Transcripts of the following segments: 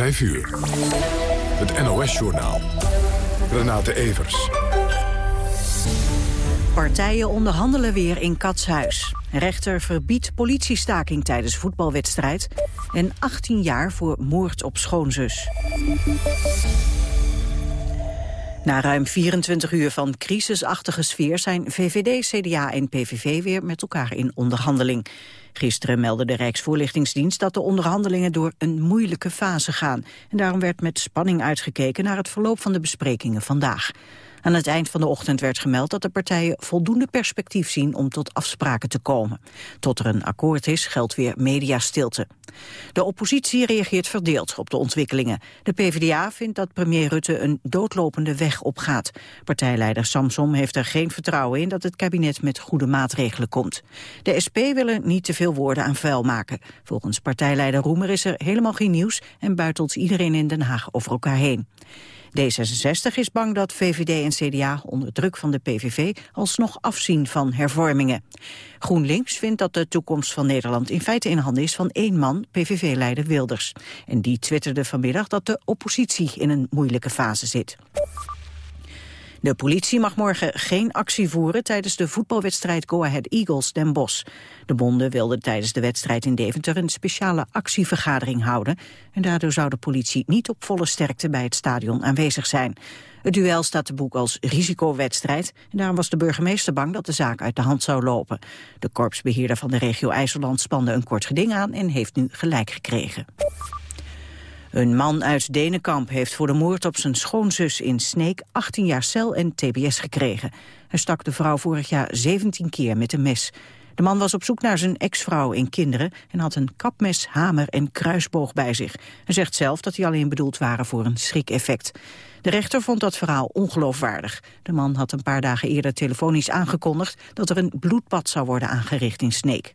5 uur. Het NOS-journaal. Renate Evers. Partijen onderhandelen weer in Katshuis. Rechter verbiedt politiestaking tijdens voetbalwedstrijd. En 18 jaar voor moord op schoonzus. Na ruim 24 uur van crisisachtige sfeer zijn VVD, CDA en PVV weer met elkaar in onderhandeling. Gisteren meldde de Rijksvoorlichtingsdienst dat de onderhandelingen door een moeilijke fase gaan. En daarom werd met spanning uitgekeken naar het verloop van de besprekingen vandaag. Aan het eind van de ochtend werd gemeld dat de partijen voldoende perspectief zien om tot afspraken te komen. Tot er een akkoord is, geldt weer mediastilte. De oppositie reageert verdeeld op de ontwikkelingen. De PvdA vindt dat premier Rutte een doodlopende weg opgaat. Partijleider Samsom heeft er geen vertrouwen in dat het kabinet met goede maatregelen komt. De SP wil er niet te veel woorden aan vuil maken. Volgens partijleider Roemer is er helemaal geen nieuws en buitelt iedereen in Den Haag over elkaar heen. D66 is bang dat VVD en CDA onder druk van de PVV alsnog afzien van hervormingen. GroenLinks vindt dat de toekomst van Nederland in feite in handen is van één man, PVV-leider Wilders. En die twitterde vanmiddag dat de oppositie in een moeilijke fase zit. De politie mag morgen geen actie voeren tijdens de voetbalwedstrijd Go Ahead Eagles Den Bosch. De bonden wilden tijdens de wedstrijd in Deventer een speciale actievergadering houden. En daardoor zou de politie niet op volle sterkte bij het stadion aanwezig zijn. Het duel staat te boek als risicowedstrijd. En daarom was de burgemeester bang dat de zaak uit de hand zou lopen. De korpsbeheerder van de regio IJsseland spande een kort geding aan en heeft nu gelijk gekregen. Een man uit Denenkamp heeft voor de moord op zijn schoonzus in Sneek 18 jaar cel en tbs gekregen. Hij stak de vrouw vorig jaar 17 keer met een mes. De man was op zoek naar zijn ex-vrouw en kinderen en had een kapmes, hamer en kruisboog bij zich. Hij zegt zelf dat die alleen bedoeld waren voor een schrikeffect. De rechter vond dat verhaal ongeloofwaardig. De man had een paar dagen eerder telefonisch aangekondigd dat er een bloedbad zou worden aangericht in Sneek.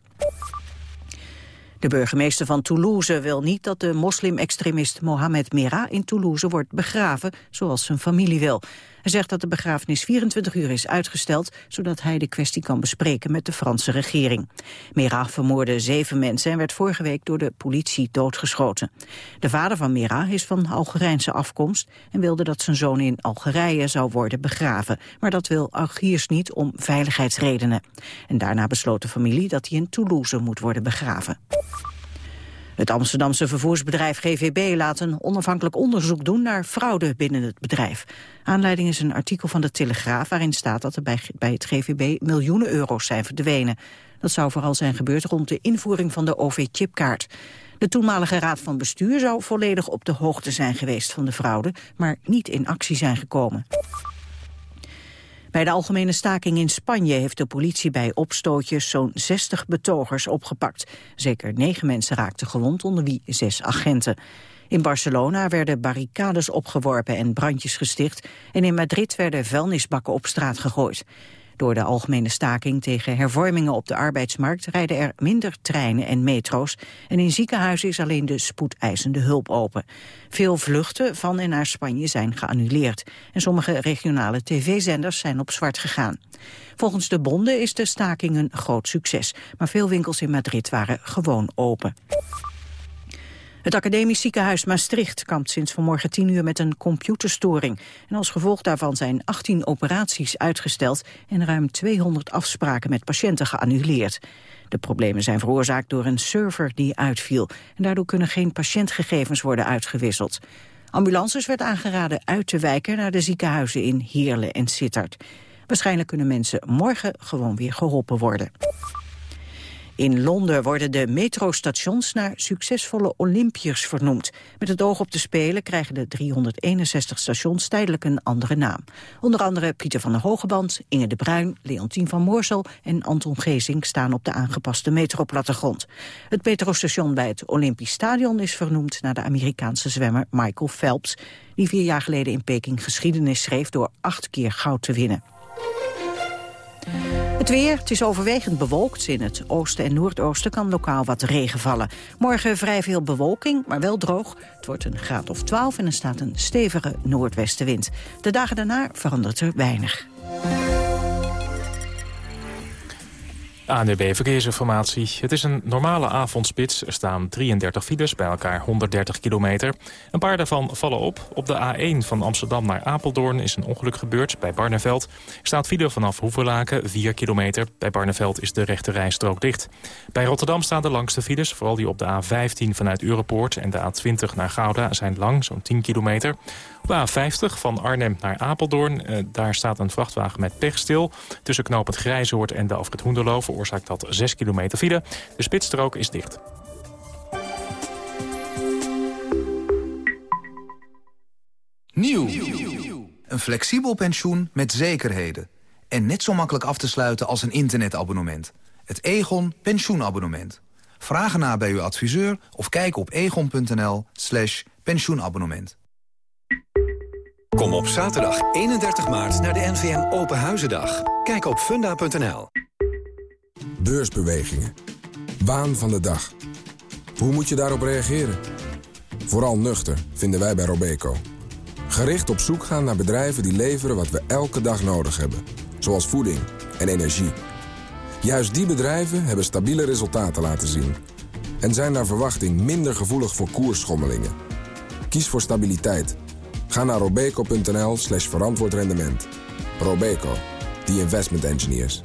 De burgemeester van Toulouse wil niet dat de moslim-extremist Mohamed Merah in Toulouse wordt begraven, zoals zijn familie wil. Hij zegt dat de begrafenis 24 uur is uitgesteld, zodat hij de kwestie kan bespreken met de Franse regering. Merah vermoorde zeven mensen en werd vorige week door de politie doodgeschoten. De vader van Merah is van Algerijnse afkomst en wilde dat zijn zoon in Algerije zou worden begraven. Maar dat wil Algiers niet om veiligheidsredenen. En daarna besloot de familie dat hij in Toulouse moet worden begraven. Het Amsterdamse vervoersbedrijf GVB laat een onafhankelijk onderzoek doen naar fraude binnen het bedrijf. Aanleiding is een artikel van de Telegraaf waarin staat dat er bij, bij het GVB miljoenen euro's zijn verdwenen. Dat zou vooral zijn gebeurd rond de invoering van de OV-chipkaart. De toenmalige raad van bestuur zou volledig op de hoogte zijn geweest van de fraude, maar niet in actie zijn gekomen. Bij de algemene staking in Spanje heeft de politie bij opstootjes zo'n 60 betogers opgepakt. Zeker negen mensen raakten gewond, onder wie zes agenten. In Barcelona werden barricades opgeworpen en brandjes gesticht... en in Madrid werden vuilnisbakken op straat gegooid. Door de algemene staking tegen hervormingen op de arbeidsmarkt rijden er minder treinen en metro's en in ziekenhuizen is alleen de spoedeisende hulp open. Veel vluchten van en naar Spanje zijn geannuleerd en sommige regionale tv-zenders zijn op zwart gegaan. Volgens de bonden is de staking een groot succes, maar veel winkels in Madrid waren gewoon open. Het academisch ziekenhuis Maastricht kampt sinds vanmorgen 10 uur met een computerstoring. En als gevolg daarvan zijn 18 operaties uitgesteld en ruim 200 afspraken met patiënten geannuleerd. De problemen zijn veroorzaakt door een server die uitviel. En daardoor kunnen geen patiëntgegevens worden uitgewisseld. Ambulances werd aangeraden uit te wijken naar de ziekenhuizen in Heerlen en Sittard. Waarschijnlijk kunnen mensen morgen gewoon weer geholpen worden. In Londen worden de metrostations naar succesvolle Olympiërs vernoemd. Met het oog op de Spelen krijgen de 361 stations tijdelijk een andere naam. Onder andere Pieter van der Hogeband, Inge de Bruin, Leontien van Moorsel en Anton Gezing staan op de aangepaste metroplattegrond. Het metrostation bij het Olympisch Stadion is vernoemd naar de Amerikaanse zwemmer Michael Phelps, die vier jaar geleden in Peking geschiedenis schreef door acht keer goud te winnen. Het weer, het is overwegend bewolkt. In het oosten en noordoosten kan lokaal wat regen vallen. Morgen vrij veel bewolking, maar wel droog. Het wordt een graad of 12 en er staat een stevige noordwestenwind. De dagen daarna verandert er weinig. ANDB Verkeersinformatie. Het is een normale avondspits. Er staan 33 files, bij elkaar 130 kilometer. Een paar daarvan vallen op. Op de A1 van Amsterdam naar Apeldoorn is een ongeluk gebeurd bij Barneveld. Er staat file vanaf Hoeverlaken, 4 kilometer. Bij Barneveld is de rechte rijstrook dicht. Bij Rotterdam staan de langste files. Vooral die op de A15 vanuit Europoort en de A20 naar Gouda zijn lang, zo'n 10 kilometer. De A50 van Arnhem naar Apeldoorn. Eh, daar staat een vrachtwagen met pech stil. Tussen knoop het Grijzoord en de Afrit Hoenderloo veroorzaakt dat 6 kilometer file. De spitsstrook is dicht. Nieuw. Een flexibel pensioen met zekerheden. En net zo makkelijk af te sluiten als een internetabonnement. Het Egon pensioenabonnement. Vraag ernaar bij uw adviseur of kijk op egon.nl slash pensioenabonnement. Kom op zaterdag 31 maart naar de NVM Open Huizendag. Kijk op funda.nl. Beursbewegingen. Waan van de dag. Hoe moet je daarop reageren? Vooral nuchter, vinden wij bij Robeco. Gericht op zoek gaan naar bedrijven die leveren wat we elke dag nodig hebben. Zoals voeding en energie. Juist die bedrijven hebben stabiele resultaten laten zien. En zijn naar verwachting minder gevoelig voor koersschommelingen. Kies voor stabiliteit. Ga naar robeco.nl slash verantwoord rendement. Robeco, the investment engineers.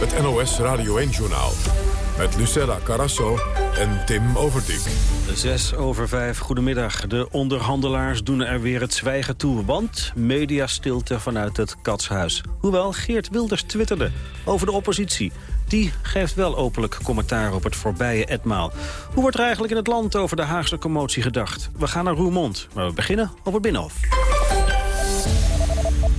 Het NOS Radio 1-journaal. Met Lucella Carasso en Tim Overdijk. Zes over vijf, goedemiddag. De onderhandelaars doen er weer het zwijgen toe, want mediastilte vanuit het katshuis. Hoewel Geert Wilders twitterde over de oppositie. Die geeft wel openlijk commentaar op het voorbije etmaal. Hoe wordt er eigenlijk in het land over de Haagse commotie gedacht? We gaan naar Roermond, maar we beginnen op het Binnenhof.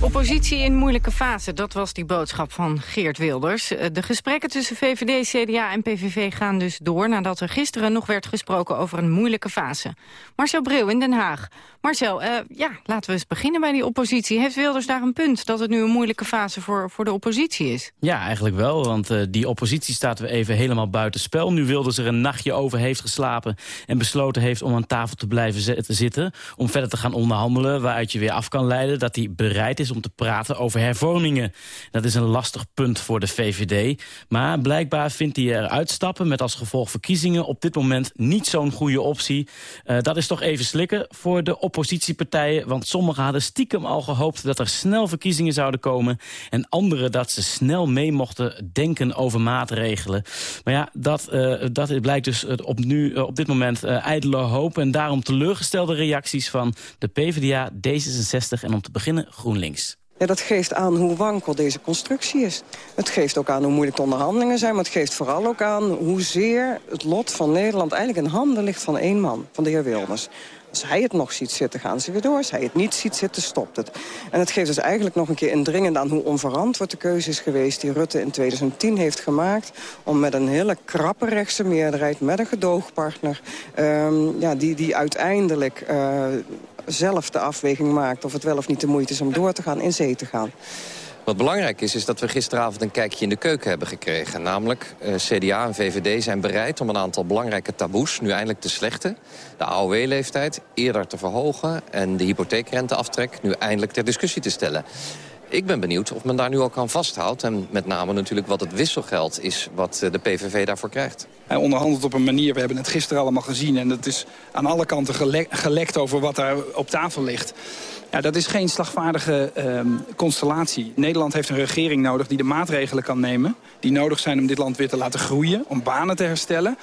Oppositie in moeilijke fase, dat was die boodschap van Geert Wilders. Eh, de gesprekken tussen VVD, CDA en PVV gaan dus door... nadat er gisteren nog werd gesproken over een moeilijke fase. Marcel Bril in Den Haag. Marcel, uh, ja, laten we eens beginnen bij die oppositie. Heeft Wilders daar een punt dat het nu een moeilijke fase voor, voor de oppositie is? Ja, eigenlijk wel, want uh, die oppositie staat weer even helemaal buiten spel. Nu Wilders er een nachtje over heeft geslapen... en besloten heeft om aan tafel te blijven zitten... om verder te gaan onderhandelen, waaruit je weer af kan leiden... dat hij bereid is om te praten over hervormingen. Dat is een lastig punt voor de VVD. Maar blijkbaar vindt hij er uitstappen met als gevolg verkiezingen... op dit moment niet zo'n goede optie. Uh, dat is toch even slikken voor de oppositiepartijen... want sommigen hadden stiekem al gehoopt dat er snel verkiezingen zouden komen... en anderen dat ze snel mee mochten denken over maatregelen. Maar ja, dat, uh, dat blijkt dus op, nu, op dit moment ijdele hoop... en daarom teleurgestelde reacties van de PvdA, D66 en om te beginnen GroenLinks. Ja, dat geeft aan hoe wankel deze constructie is. Het geeft ook aan hoe moeilijk de onderhandelingen zijn... maar het geeft vooral ook aan hoezeer het lot van Nederland... eigenlijk in handen ligt van één man, van de heer Wilders. Als hij het nog ziet zitten, gaan ze weer door. Als hij het niet ziet zitten, stopt het. En het geeft dus eigenlijk nog een keer indringend aan hoe onverantwoord de keuze is geweest... die Rutte in 2010 heeft gemaakt... om met een hele krappe rechtse meerderheid, met een gedoogpartner... Um, ja, die, die uiteindelijk uh, zelf de afweging maakt... of het wel of niet de moeite is om door te gaan, in zee te gaan. Wat belangrijk is, is dat we gisteravond een kijkje in de keuken hebben gekregen. Namelijk, uh, CDA en VVD zijn bereid om een aantal belangrijke taboes... nu eindelijk te slechten. De AOW-leeftijd eerder te verhogen... en de hypotheekrenteaftrek nu eindelijk ter discussie te stellen. Ik ben benieuwd of men daar nu al kan vasthoudt. En met name natuurlijk wat het wisselgeld is wat de PVV daarvoor krijgt. Hij onderhandelt op een manier, we hebben het gisteren allemaal gezien... en het is aan alle kanten gelekt, over wat daar op tafel ligt. Ja, dat is geen slagvaardige um, constellatie. Nederland heeft een regering nodig die de maatregelen kan nemen... die nodig zijn om dit land weer te laten groeien, om banen te herstellen.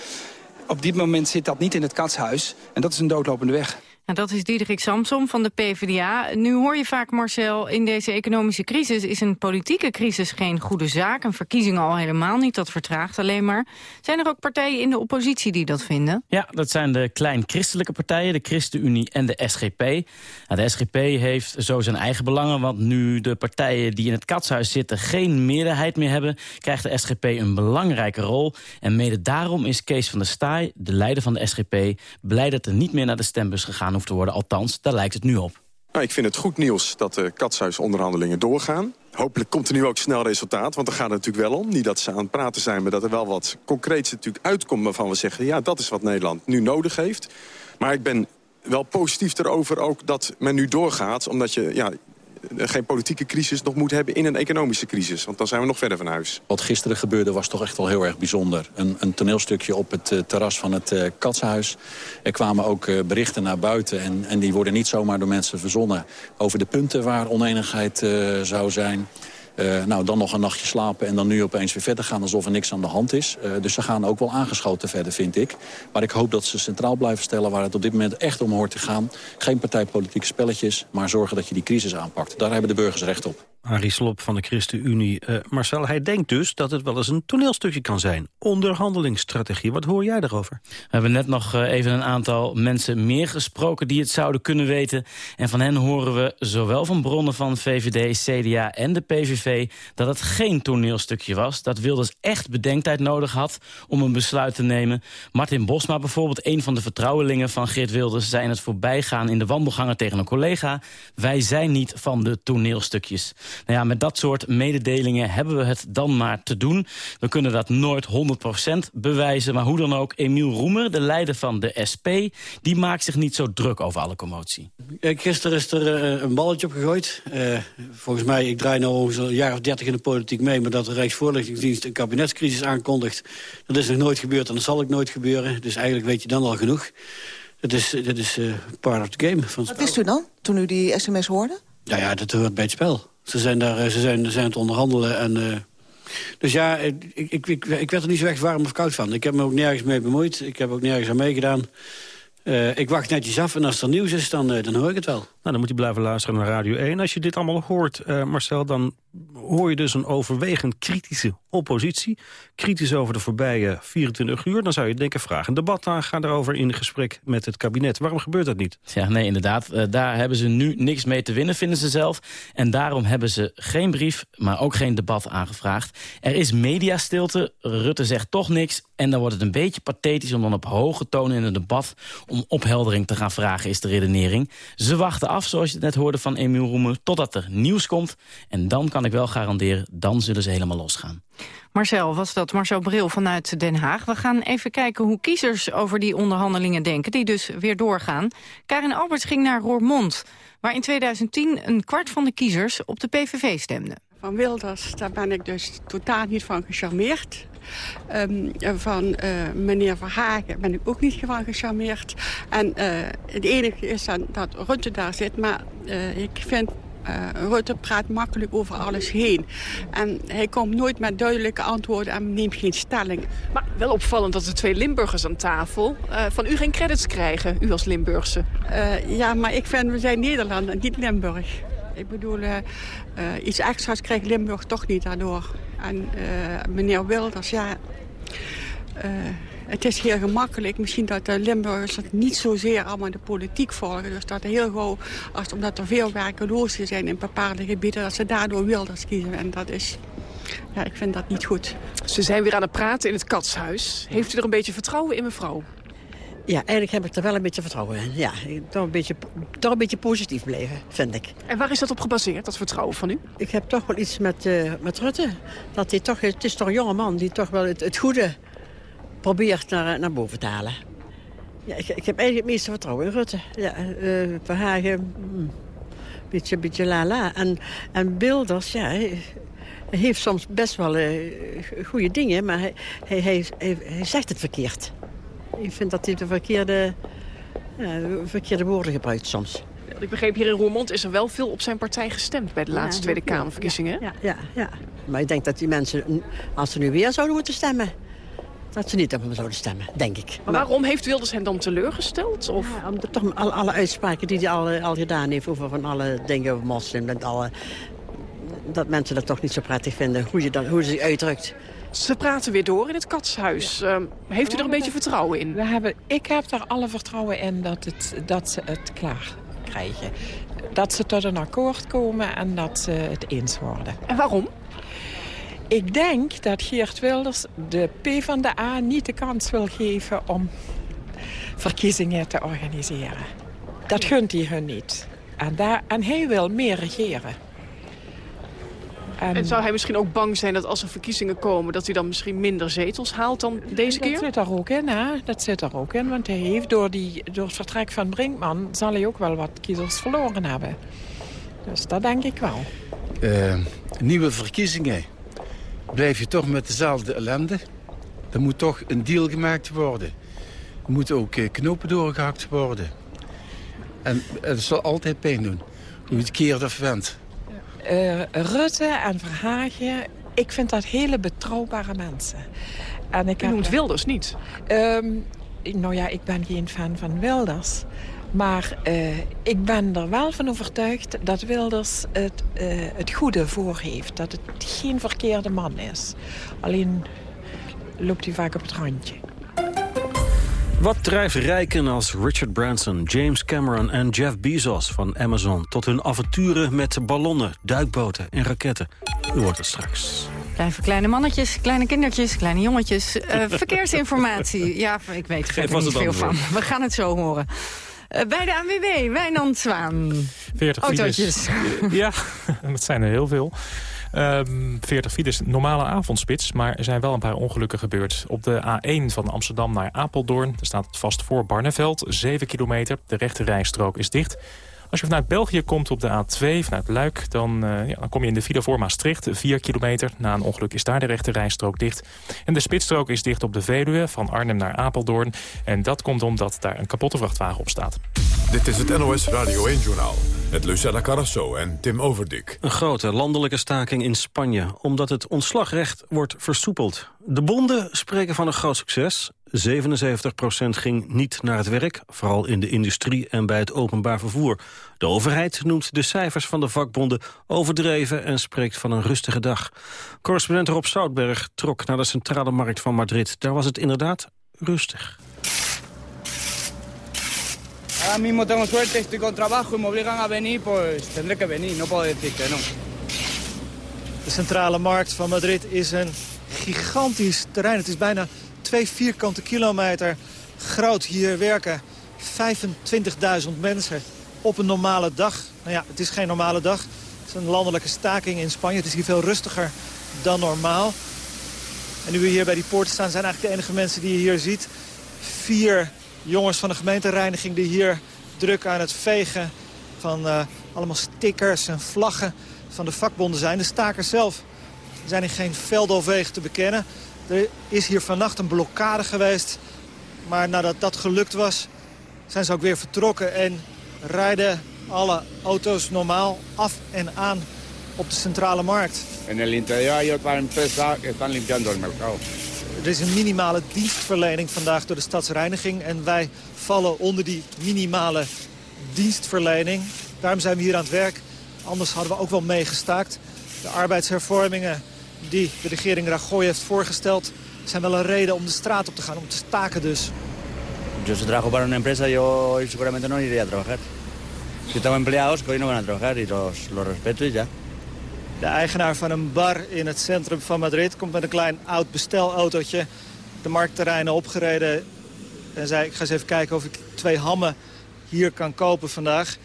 Op dit moment zit dat niet in het katshuis en dat is een doodlopende weg. En dat is Diederik Samsom van de PvdA. Nu hoor je vaak, Marcel, in deze economische crisis... is een politieke crisis geen goede zaak. Een verkiezing al helemaal niet, dat vertraagt alleen maar. Zijn er ook partijen in de oppositie die dat vinden? Ja, dat zijn de klein-christelijke partijen, de ChristenUnie en de SGP. Nou, de SGP heeft zo zijn eigen belangen... want nu de partijen die in het katshuis zitten geen meerderheid meer hebben... krijgt de SGP een belangrijke rol. En mede daarom is Kees van der Staaij, de leider van de SGP... blij dat er niet meer naar de stembus gegaan hoeft te worden. Althans, daar lijkt het nu op. Nou, ik vind het goed nieuws dat de katshuisonderhandelingen doorgaan. Hopelijk komt er nu ook snel resultaat, want daar gaat natuurlijk wel om. Niet dat ze aan het praten zijn, maar dat er wel wat concreets natuurlijk uitkomt... waarvan we zeggen, ja, dat is wat Nederland nu nodig heeft. Maar ik ben wel positief erover ook dat men nu doorgaat. Omdat je ja, geen politieke crisis nog moet hebben in een economische crisis. Want dan zijn we nog verder van huis. Wat gisteren gebeurde was toch echt wel heel erg bijzonder. Een, een toneelstukje op het uh, terras van het uh, Katshuis. Er kwamen ook berichten naar buiten. En, en die worden niet zomaar door mensen verzonnen... over de punten waar oneenigheid zou zijn... Uh, nou, dan nog een nachtje slapen en dan nu opeens weer verder gaan alsof er niks aan de hand is. Uh, dus ze gaan ook wel aangeschoten verder, vind ik. Maar ik hoop dat ze centraal blijven stellen waar het op dit moment echt om hoort te gaan. Geen partijpolitieke spelletjes, maar zorgen dat je die crisis aanpakt. Daar hebben de burgers recht op. Arie Slop van de ChristenUnie. Uh, Marcel, hij denkt dus dat het wel eens een toneelstukje kan zijn. Onderhandelingsstrategie. Wat hoor jij daarover? We hebben net nog uh, even een aantal mensen meer gesproken... die het zouden kunnen weten. En van hen horen we zowel van bronnen van VVD, CDA en de PVV... dat het geen toneelstukje was. Dat Wilders echt bedenktijd nodig had om een besluit te nemen. Martin Bosma bijvoorbeeld, een van de vertrouwelingen van Geert Wilders... zei in het voorbijgaan in de wandelgangen tegen een collega... wij zijn niet van de toneelstukjes. Nou ja, met dat soort mededelingen hebben we het dan maar te doen. We kunnen dat nooit 100% bewijzen. Maar hoe dan ook, Emiel Roemer, de leider van de SP... die maakt zich niet zo druk over alle commotie. Gisteren is er uh, een balletje op gegooid. Uh, volgens mij, ik draai nu ongeveer een jaar of dertig in de politiek mee... maar dat de Rijksvoorlichtingsdienst een kabinetscrisis aankondigt... dat is nog nooit gebeurd en dat zal ook nooit gebeuren. Dus eigenlijk weet je dan al genoeg. Dat is, dat is uh, part of the game. Van Wat wist u dan, toen u die sms hoorde? Ja, ja, dat hoort bij het spel. Ze zijn, daar, ze zijn, zijn het onderhandelen. En, uh, dus ja, ik, ik, ik, ik, werd er niet zo echt warm of koud van. Ik heb me ook nergens mee bemoeid. Ik heb ook nergens aan meegedaan. Ik wacht netjes af en als er nieuws is, dan, dan hoor ik het wel. Nou, dan moet je blijven luisteren naar Radio 1. Als je dit allemaal hoort, Marcel, dan hoor je dus een overwegend kritische oppositie. Kritisch over de voorbije 24 uur. Dan zou je denken, vraag een debat aan. Ga daarover in gesprek met het kabinet. Waarom gebeurt dat niet? Ja, nee, inderdaad. daar hebben ze nu niks mee te winnen, vinden ze zelf. En daarom hebben ze geen brief, maar ook geen debat aangevraagd. Er is mediastilte. Rutte zegt toch niks. En dan wordt het een beetje pathetisch om dan op hoge toon in een debat... om opheldering te gaan vragen, is de redenering. Ze wachten af, zoals je het net hoorde van Emiel Roemer... totdat er nieuws komt. En dan kan ik wel garanderen, dan zullen ze helemaal losgaan. Marcel, was dat Marcel Bril vanuit Den Haag. We gaan even kijken hoe kiezers over die onderhandelingen denken... die dus weer doorgaan. Karin Alberts ging naar Roermond... waar in 2010 een kwart van de kiezers op de PVV stemde. Van Wilders, daar ben ik dus totaal niet van gecharmeerd. Um, van uh, meneer Verhagen ben ik ook niet van gecharmeerd. En uh, het enige is dan dat Rutte daar zit. Maar uh, ik vind uh, Rutte praat makkelijk over alles heen. En hij komt nooit met duidelijke antwoorden en neemt geen stelling. Maar wel opvallend dat de twee Limburgers aan tafel uh, van u geen credits krijgen, u als Limburgse. Uh, ja, maar ik vind, we zijn Nederland en niet Limburg. Ik bedoel, iets extra's krijgt Limburg toch niet daardoor. En meneer Wilders, ja... Het is heel gemakkelijk. Misschien dat de Limburgers het niet zozeer allemaal de politiek volgen. Dus dat heel gauw, als, omdat er veel werkelozen zijn in bepaalde gebieden... dat ze daardoor Wilders kiezen. En dat is... Ja, ik vind dat niet goed. Ze zijn weer aan het praten in het katshuis. Heeft u er een beetje vertrouwen in, mevrouw? Ja, eigenlijk heb ik er wel een beetje vertrouwen in. Ja, toch een beetje, toch een beetje positief blijven, vind ik. En waar is dat op gebaseerd, dat vertrouwen van u? Ik heb toch wel iets met, uh, met Rutte. Dat hij toch, het is toch een jonge man die toch wel het, het goede probeert naar, naar boven te halen. Ja, ik, ik heb eigenlijk het meeste vertrouwen in Rutte. Ja, uh, Verhagen, mm, beetje, beetje la-la. En, en Bilders, ja, hij, hij heeft soms best wel uh, goede dingen, maar hij, hij, hij, hij, zegt het verkeerd. Ik vind dat hij de verkeerde, verkeerde woorden gebruikt soms. Ik begreep hier in Roermond is er wel veel op zijn partij gestemd bij de laatste ja, Tweede Kamerverkiezingen. Ja, ja, ja, maar ik denk dat die mensen, als ze nu weer zouden moeten stemmen dat ze niet op hem zouden stemmen, denk ik. Maar, waarom heeft Wilders hen dan teleurgesteld? Of? Ja, omdat toch alle, alle uitspraken die hij al, al gedaan heeft over van alle dingen over moslim... En alle, dat mensen dat toch niet zo prettig vinden, hoe, je dan, hoe ze zich uitdrukt. Ze praten weer door in het katshuis. Ja. Uh, heeft u er een beetje vertrouwen in? We hebben, ik heb er alle vertrouwen in dat, het, dat ze het klaar krijgen. Dat ze tot een akkoord komen en dat ze het eens worden. En waarom? Ik denk dat Geert Wilders de PvdA niet de kans wil geven om verkiezingen te organiseren. Dat gunt hij hun niet. En, daar, en hij wil meer regeren. En zou hij misschien ook bang zijn dat als er verkiezingen komen... dat hij dan misschien minder zetels haalt dan deze keer? Dat zit er ook in, hè? Dat zit er ook in, want hij heeft door, die, door het vertrek van Brinkman... zal hij ook wel wat kiezers verloren hebben. Dus dat denk ik wel. Uh, nieuwe verkiezingen. Blijf je toch met dezelfde ellende? Er moet toch een deal gemaakt worden. Er moeten ook uh, knopen doorgehakt worden. En het zal altijd pijn doen. Hoe het keert of went. Uh, Rutte en Verhagen, ik vind dat hele betrouwbare mensen. En ik U noemt Wilders niet? Um, nou ja, ik ben geen fan van Wilders. Maar uh, ik ben er wel van overtuigd dat Wilders het, uh, het goede voor heeft. Dat het geen verkeerde man is. Alleen loopt hij vaak op het randje. Wat drijft rijken als Richard Branson, James Cameron en Jeff Bezos van Amazon... tot hun avonturen met ballonnen, duikboten en raketten? U hoort het straks. Blijven kleine mannetjes, kleine kindertjes, kleine jongetjes. Uh, verkeersinformatie. Ja, ik weet er niet veel van. We gaan het zo horen. Uh, bij de ANWB, Wijnand Zwaan. 40 Autootjes. Ja, dat zijn er heel veel. Um, 40 files, normale avondspits, maar er zijn wel een paar ongelukken gebeurd. Op de A1 van Amsterdam naar Apeldoorn, daar staat het vast voor Barneveld, 7 kilometer. De rechte rijstrook is dicht. Als je vanuit België komt op de A2, vanuit Luik... dan, uh, ja, dan kom je in de file voor Maastricht, 4 kilometer. Na een ongeluk is daar de rechte rijstrook dicht. En de spitsstrook is dicht op de Veluwe, van Arnhem naar Apeldoorn. En dat komt omdat daar een kapotte vrachtwagen op staat. Dit is het NOS Radio 1-journaal. Met Lucella Carrasso en Tim Overdik. Een grote landelijke staking in Spanje, omdat het ontslagrecht wordt versoepeld. De bonden spreken van een groot succes. 77% ging niet naar het werk, vooral in de industrie en bij het openbaar vervoer. De overheid noemt de cijfers van de vakbonden overdreven en spreekt van een rustige dag. Correspondent Rob Soutberg trok naar de centrale markt van Madrid. Daar was het inderdaad rustig. Ahora mismo tengo suerte, estoy con trabajo y me obligan a venir, pues tendré que venir, no puedo decir que no. De centrale markt van Madrid is een gigantisch terrein. Het is bijna twee vierkante kilometer groot. Hier werken 25.000 mensen op een normale dag. Nou ja, het is geen normale dag. Het is een landelijke staking in Spanje. Het is hier veel rustiger dan normaal. En nu we hier bij die poorten staan, zijn eigenlijk de enige mensen die je hier ziet. Vier jongens van de gemeentereiniging die hier druk aan het vegen van uh, allemaal stickers en vlaggen van de vakbonden zijn. De stakers zelf zijn in geen veld of te bekennen. Er is hier vannacht een blokkade geweest. Maar nadat dat gelukt was, zijn ze ook weer vertrokken en rijden alle auto's normaal af en aan op de centrale markt. En el interior hay otra empresa que están limpiando el mercado. Er is een minimale dienstverlening vandaag door de stadsreiniging. En wij vallen onder die minimale dienstverlening. Daarom zijn we hier aan het werk. Anders hadden we ook wel meegestaakt. De arbeidshervormingen die de regering Rajoy heeft voorgesteld... zijn wel een reden om de straat op te gaan, om te staken dus. Yo si trabajo para una empresa, yo seguramente no iría a trabajar. Si tengo empleados que hoy no van a trabajar y los, los respeto y ya. De eigenaar van een bar in het centrum van Madrid komt met een klein oud bestelautootje de marktterreinen opgereden. En zei, ik ga eens even kijken of ik twee hammen hier kan kopen vandaag.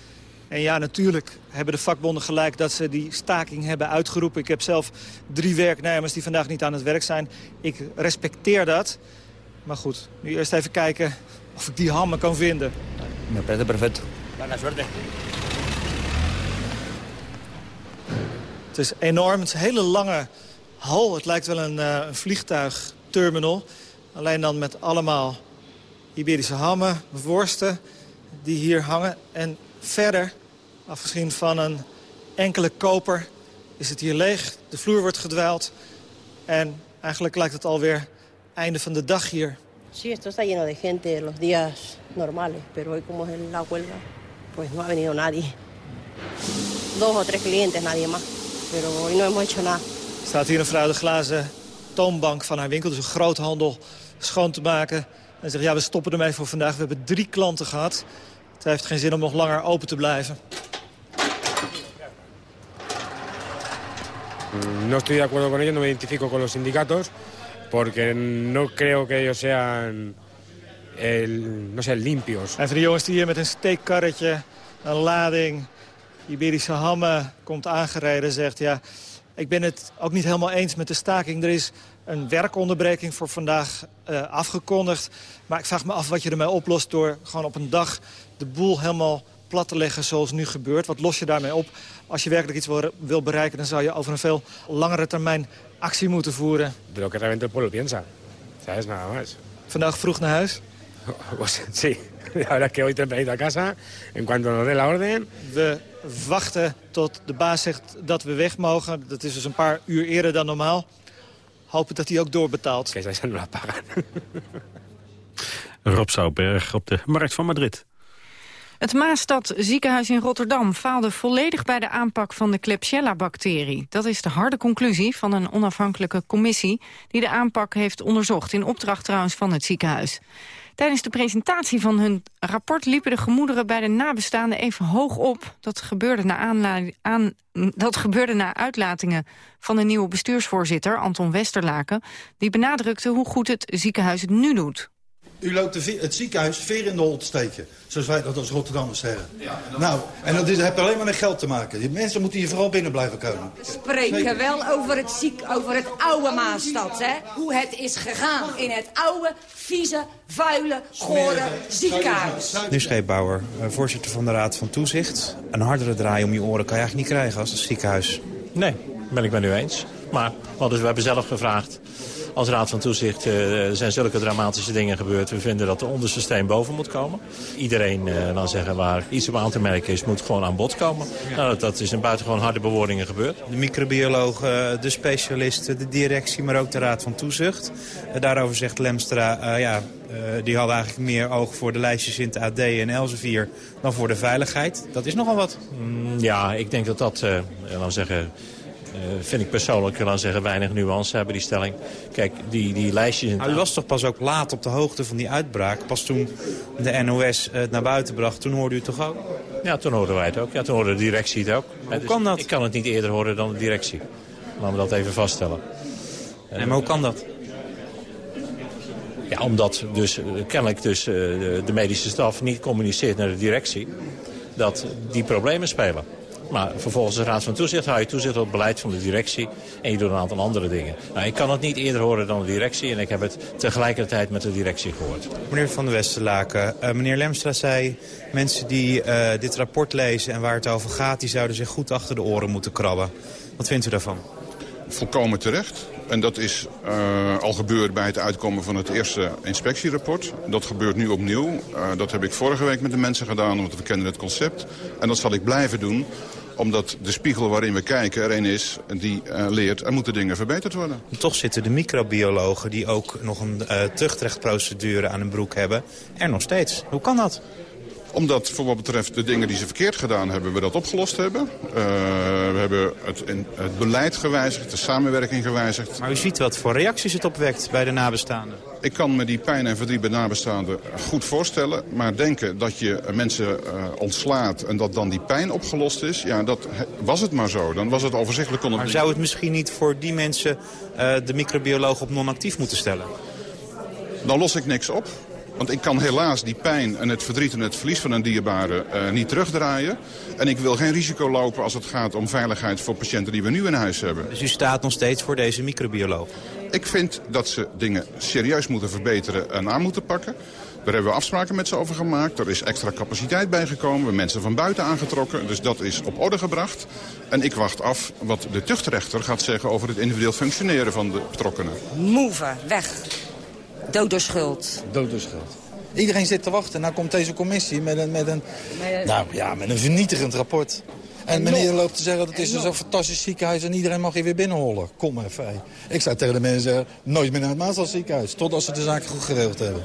En ja, natuurlijk hebben de vakbonden gelijk dat ze die staking hebben uitgeroepen. Ik heb zelf drie werknemers die vandaag niet aan het werk zijn. Ik respecteer dat. Maar goed, nu eerst even kijken of ik die hammen kan vinden. Me parece perfecto. Buena suerte. Het is enorm. Het is een hele lange hal. Het lijkt wel een, uh, een vliegtuigterminal. Alleen dan met allemaal Iberische hammen, worsten die hier hangen. En verder, afgezien van een enkele koper, is het hier leeg. De vloer wordt gedwijld. En eigenlijk lijkt het alweer einde van de dag hier. Sí, esto está lleno de gente los días normales, pero hoy como es la huelga, pues no ha venido nadie. Dos o tres clientes, nadie más. Pero hoy no hemos hecho nada. Er staat hier een vrouw de glazen toonbank van haar winkel, dus een groothandel, schoon te maken. En zegt, ja, we stoppen ermee voor vandaag. We hebben drie klanten gehad. Het heeft geen zin om nog langer open te blijven. No estoy de acuerdo con ellos, no me identifico con los sindicatos, porque no creo que ellos sean el, no sé, limpios. En van de jongens die hier met een steekkarretje, een lading Iberische hammen komt aangereden, zegt ja, Ik ben het ook niet helemaal eens met de staking. Er is een werkonderbreking voor vandaag uh, afgekondigd. Maar ik vraag me af wat je ermee oplost door gewoon op een dag de boel helemaal plat te leggen zoals nu gebeurt. Wat los je daarmee op? Als je werkelijk iets wil, wil bereiken, dan zou je over een veel langere termijn actie moeten voeren. De lo que realmente el pueblo piensa. ¿Sabes? Nada más. Vandaag vroeg naar huis? sí. La verdad es que hoy tempranito a casa. En cuanto nos dé la orden... We wachten tot de baas zegt dat we weg mogen. Dat is dus een paar uur eerder dan normaal. Hopen dat hij ook doorbetaalt. Que se no la pagan. Rob Souberg op de Markt van Madrid. Het Maastad ziekenhuis in Rotterdam faalde volledig bij de aanpak van de Klebsiella-bacterie. Dat is de harde conclusie van een onafhankelijke commissie die de aanpak heeft onderzocht, in opdracht trouwens van het ziekenhuis. Tijdens de presentatie van hun rapport liepen de gemoederen bij de nabestaanden even hoog op. Dat gebeurde aan, dat gebeurde na uitlatingen van de nieuwe bestuursvoorzitter, Anton Westerlaken. Die benadrukte hoe goed het ziekenhuis het nu doet. U loopt de, het ziekenhuis veer in de hol te steken. Zoals wij dat als Rotterdammers zeggen. Ja, en nou, en dat is, heeft alleen maar met geld te maken. Die mensen moeten hier vooral binnen blijven komen. We spreken wel over het, ziek, over het oude Maastad, hè? Hoe het is gegaan in het oude, vieze, vuile, gore ziekenhuis. Nu Scheepbouwer, eh, voorzitter van de Raad van Toezicht. Een hardere draai om je oren kan je eigenlijk niet krijgen als het ziekenhuis. Nee, ben ik met u eens. Maar dus we hebben zelf gevraagd als Raad van Toezicht uh, zijn zulke dramatische dingen gebeurd. We vinden dat de onderste steen boven moet komen. Iedereen, uh, dan zeggen waar iets op aan te merken is, moet gewoon aan bod komen. Nou, dat is in buitengewoon harde bewoordingen gebeurd. De microbiologen, de specialisten, de directie, maar ook de Raad van Toezicht. Uh, daarover zegt Lemstra, ja, die hadden eigenlijk meer oog voor de lijstjes in het AD en Elsevier dan voor de veiligheid. Dat is nogal wat. Mm, ja, ik denk dat dat, dan zeggen uh, vind ik persoonlijk, dan zeggen, weinig nuance hebben die stelling. Kijk, die, die lijstjes... Nou, u was toch pas ook laat op de hoogte van die uitbraak? Pas toen de NOS het naar buiten bracht, toen hoorde u het toch ook? Ja, toen hoorden wij het ook. Ja, toen hoorde de directie het ook. hoe dus kan dat? Ik kan het niet eerder horen dan de directie. Laten we dat even vaststellen. Nee, maar hoe kan dat? Ja, omdat dus uh, kennelijk dus, de medische staf niet communiceert naar de directie... dat die problemen spelen. Maar vervolgens de Raad van Toezicht hou je toezicht op het beleid van de directie. En je doet een aantal andere dingen. Nou, ik kan het niet eerder horen dan de directie. En ik heb het tegelijkertijd met de directie gehoord. Meneer Van der Westerlaken, uh, meneer Lemstra zei... mensen die uh, dit rapport lezen en waar het over gaat... die zouden zich goed achter de oren moeten krabben. Wat vindt u daarvan? Volkomen terecht. En dat is uh, al gebeurd bij het uitkomen van het eerste inspectierapport. Dat gebeurt nu opnieuw. Uh, dat heb ik vorige week met de mensen gedaan, want we kennen het concept. En dat zal ik blijven doen omdat de spiegel waarin we kijken er een is die uh, leert... er moeten dingen verbeterd worden. Toch zitten de microbiologen die ook nog een uh, terugtrechtprocedure aan hun broek hebben... er nog steeds. Hoe kan dat? Omdat voor wat betreft de dingen die ze verkeerd gedaan hebben, we dat opgelost hebben. Uh, we hebben het, in, het beleid gewijzigd, de samenwerking gewijzigd. Maar u ziet wat voor reacties het opwekt bij de nabestaanden. Ik kan me die pijn en verdriet bij nabestaanden goed voorstellen. Maar denken dat je mensen uh, ontslaat en dat dan die pijn opgelost is... ja, dat was het maar zo. Dan was het overzichtelijk. Maar zou het misschien niet voor die mensen uh, de microbioloog op non-actief moeten stellen? Dan los ik niks op. Want ik kan helaas die pijn en het verdriet en het verlies van een dierbare uh, niet terugdraaien. En ik wil geen risico lopen als het gaat om veiligheid voor patiënten die we nu in huis hebben. Dus u staat nog steeds voor deze microbioloog? Ik vind dat ze dingen serieus moeten verbeteren en aan moeten pakken. Daar hebben we afspraken met ze over gemaakt. Er is extra capaciteit bijgekomen. We hebben mensen van buiten aangetrokken. Dus dat is op orde gebracht. En ik wacht af wat de tuchtrechter gaat zeggen over het individueel functioneren van de betrokkenen. Move, weg. Dood door schuld. Dood door schuld. Iedereen zit te wachten. Nou komt deze commissie met een, met een, nou, ja, met een vernietigend rapport. En, en meneer loopt te zeggen dat het is zo'n fantastisch ziekenhuis en iedereen mag hier weer binnenhollen. Kom even. Ik zou tegen de mensen zeggen, nooit meer naar het Maasdal ziekenhuis. Totdat ze de zaak goed geregeld hebben.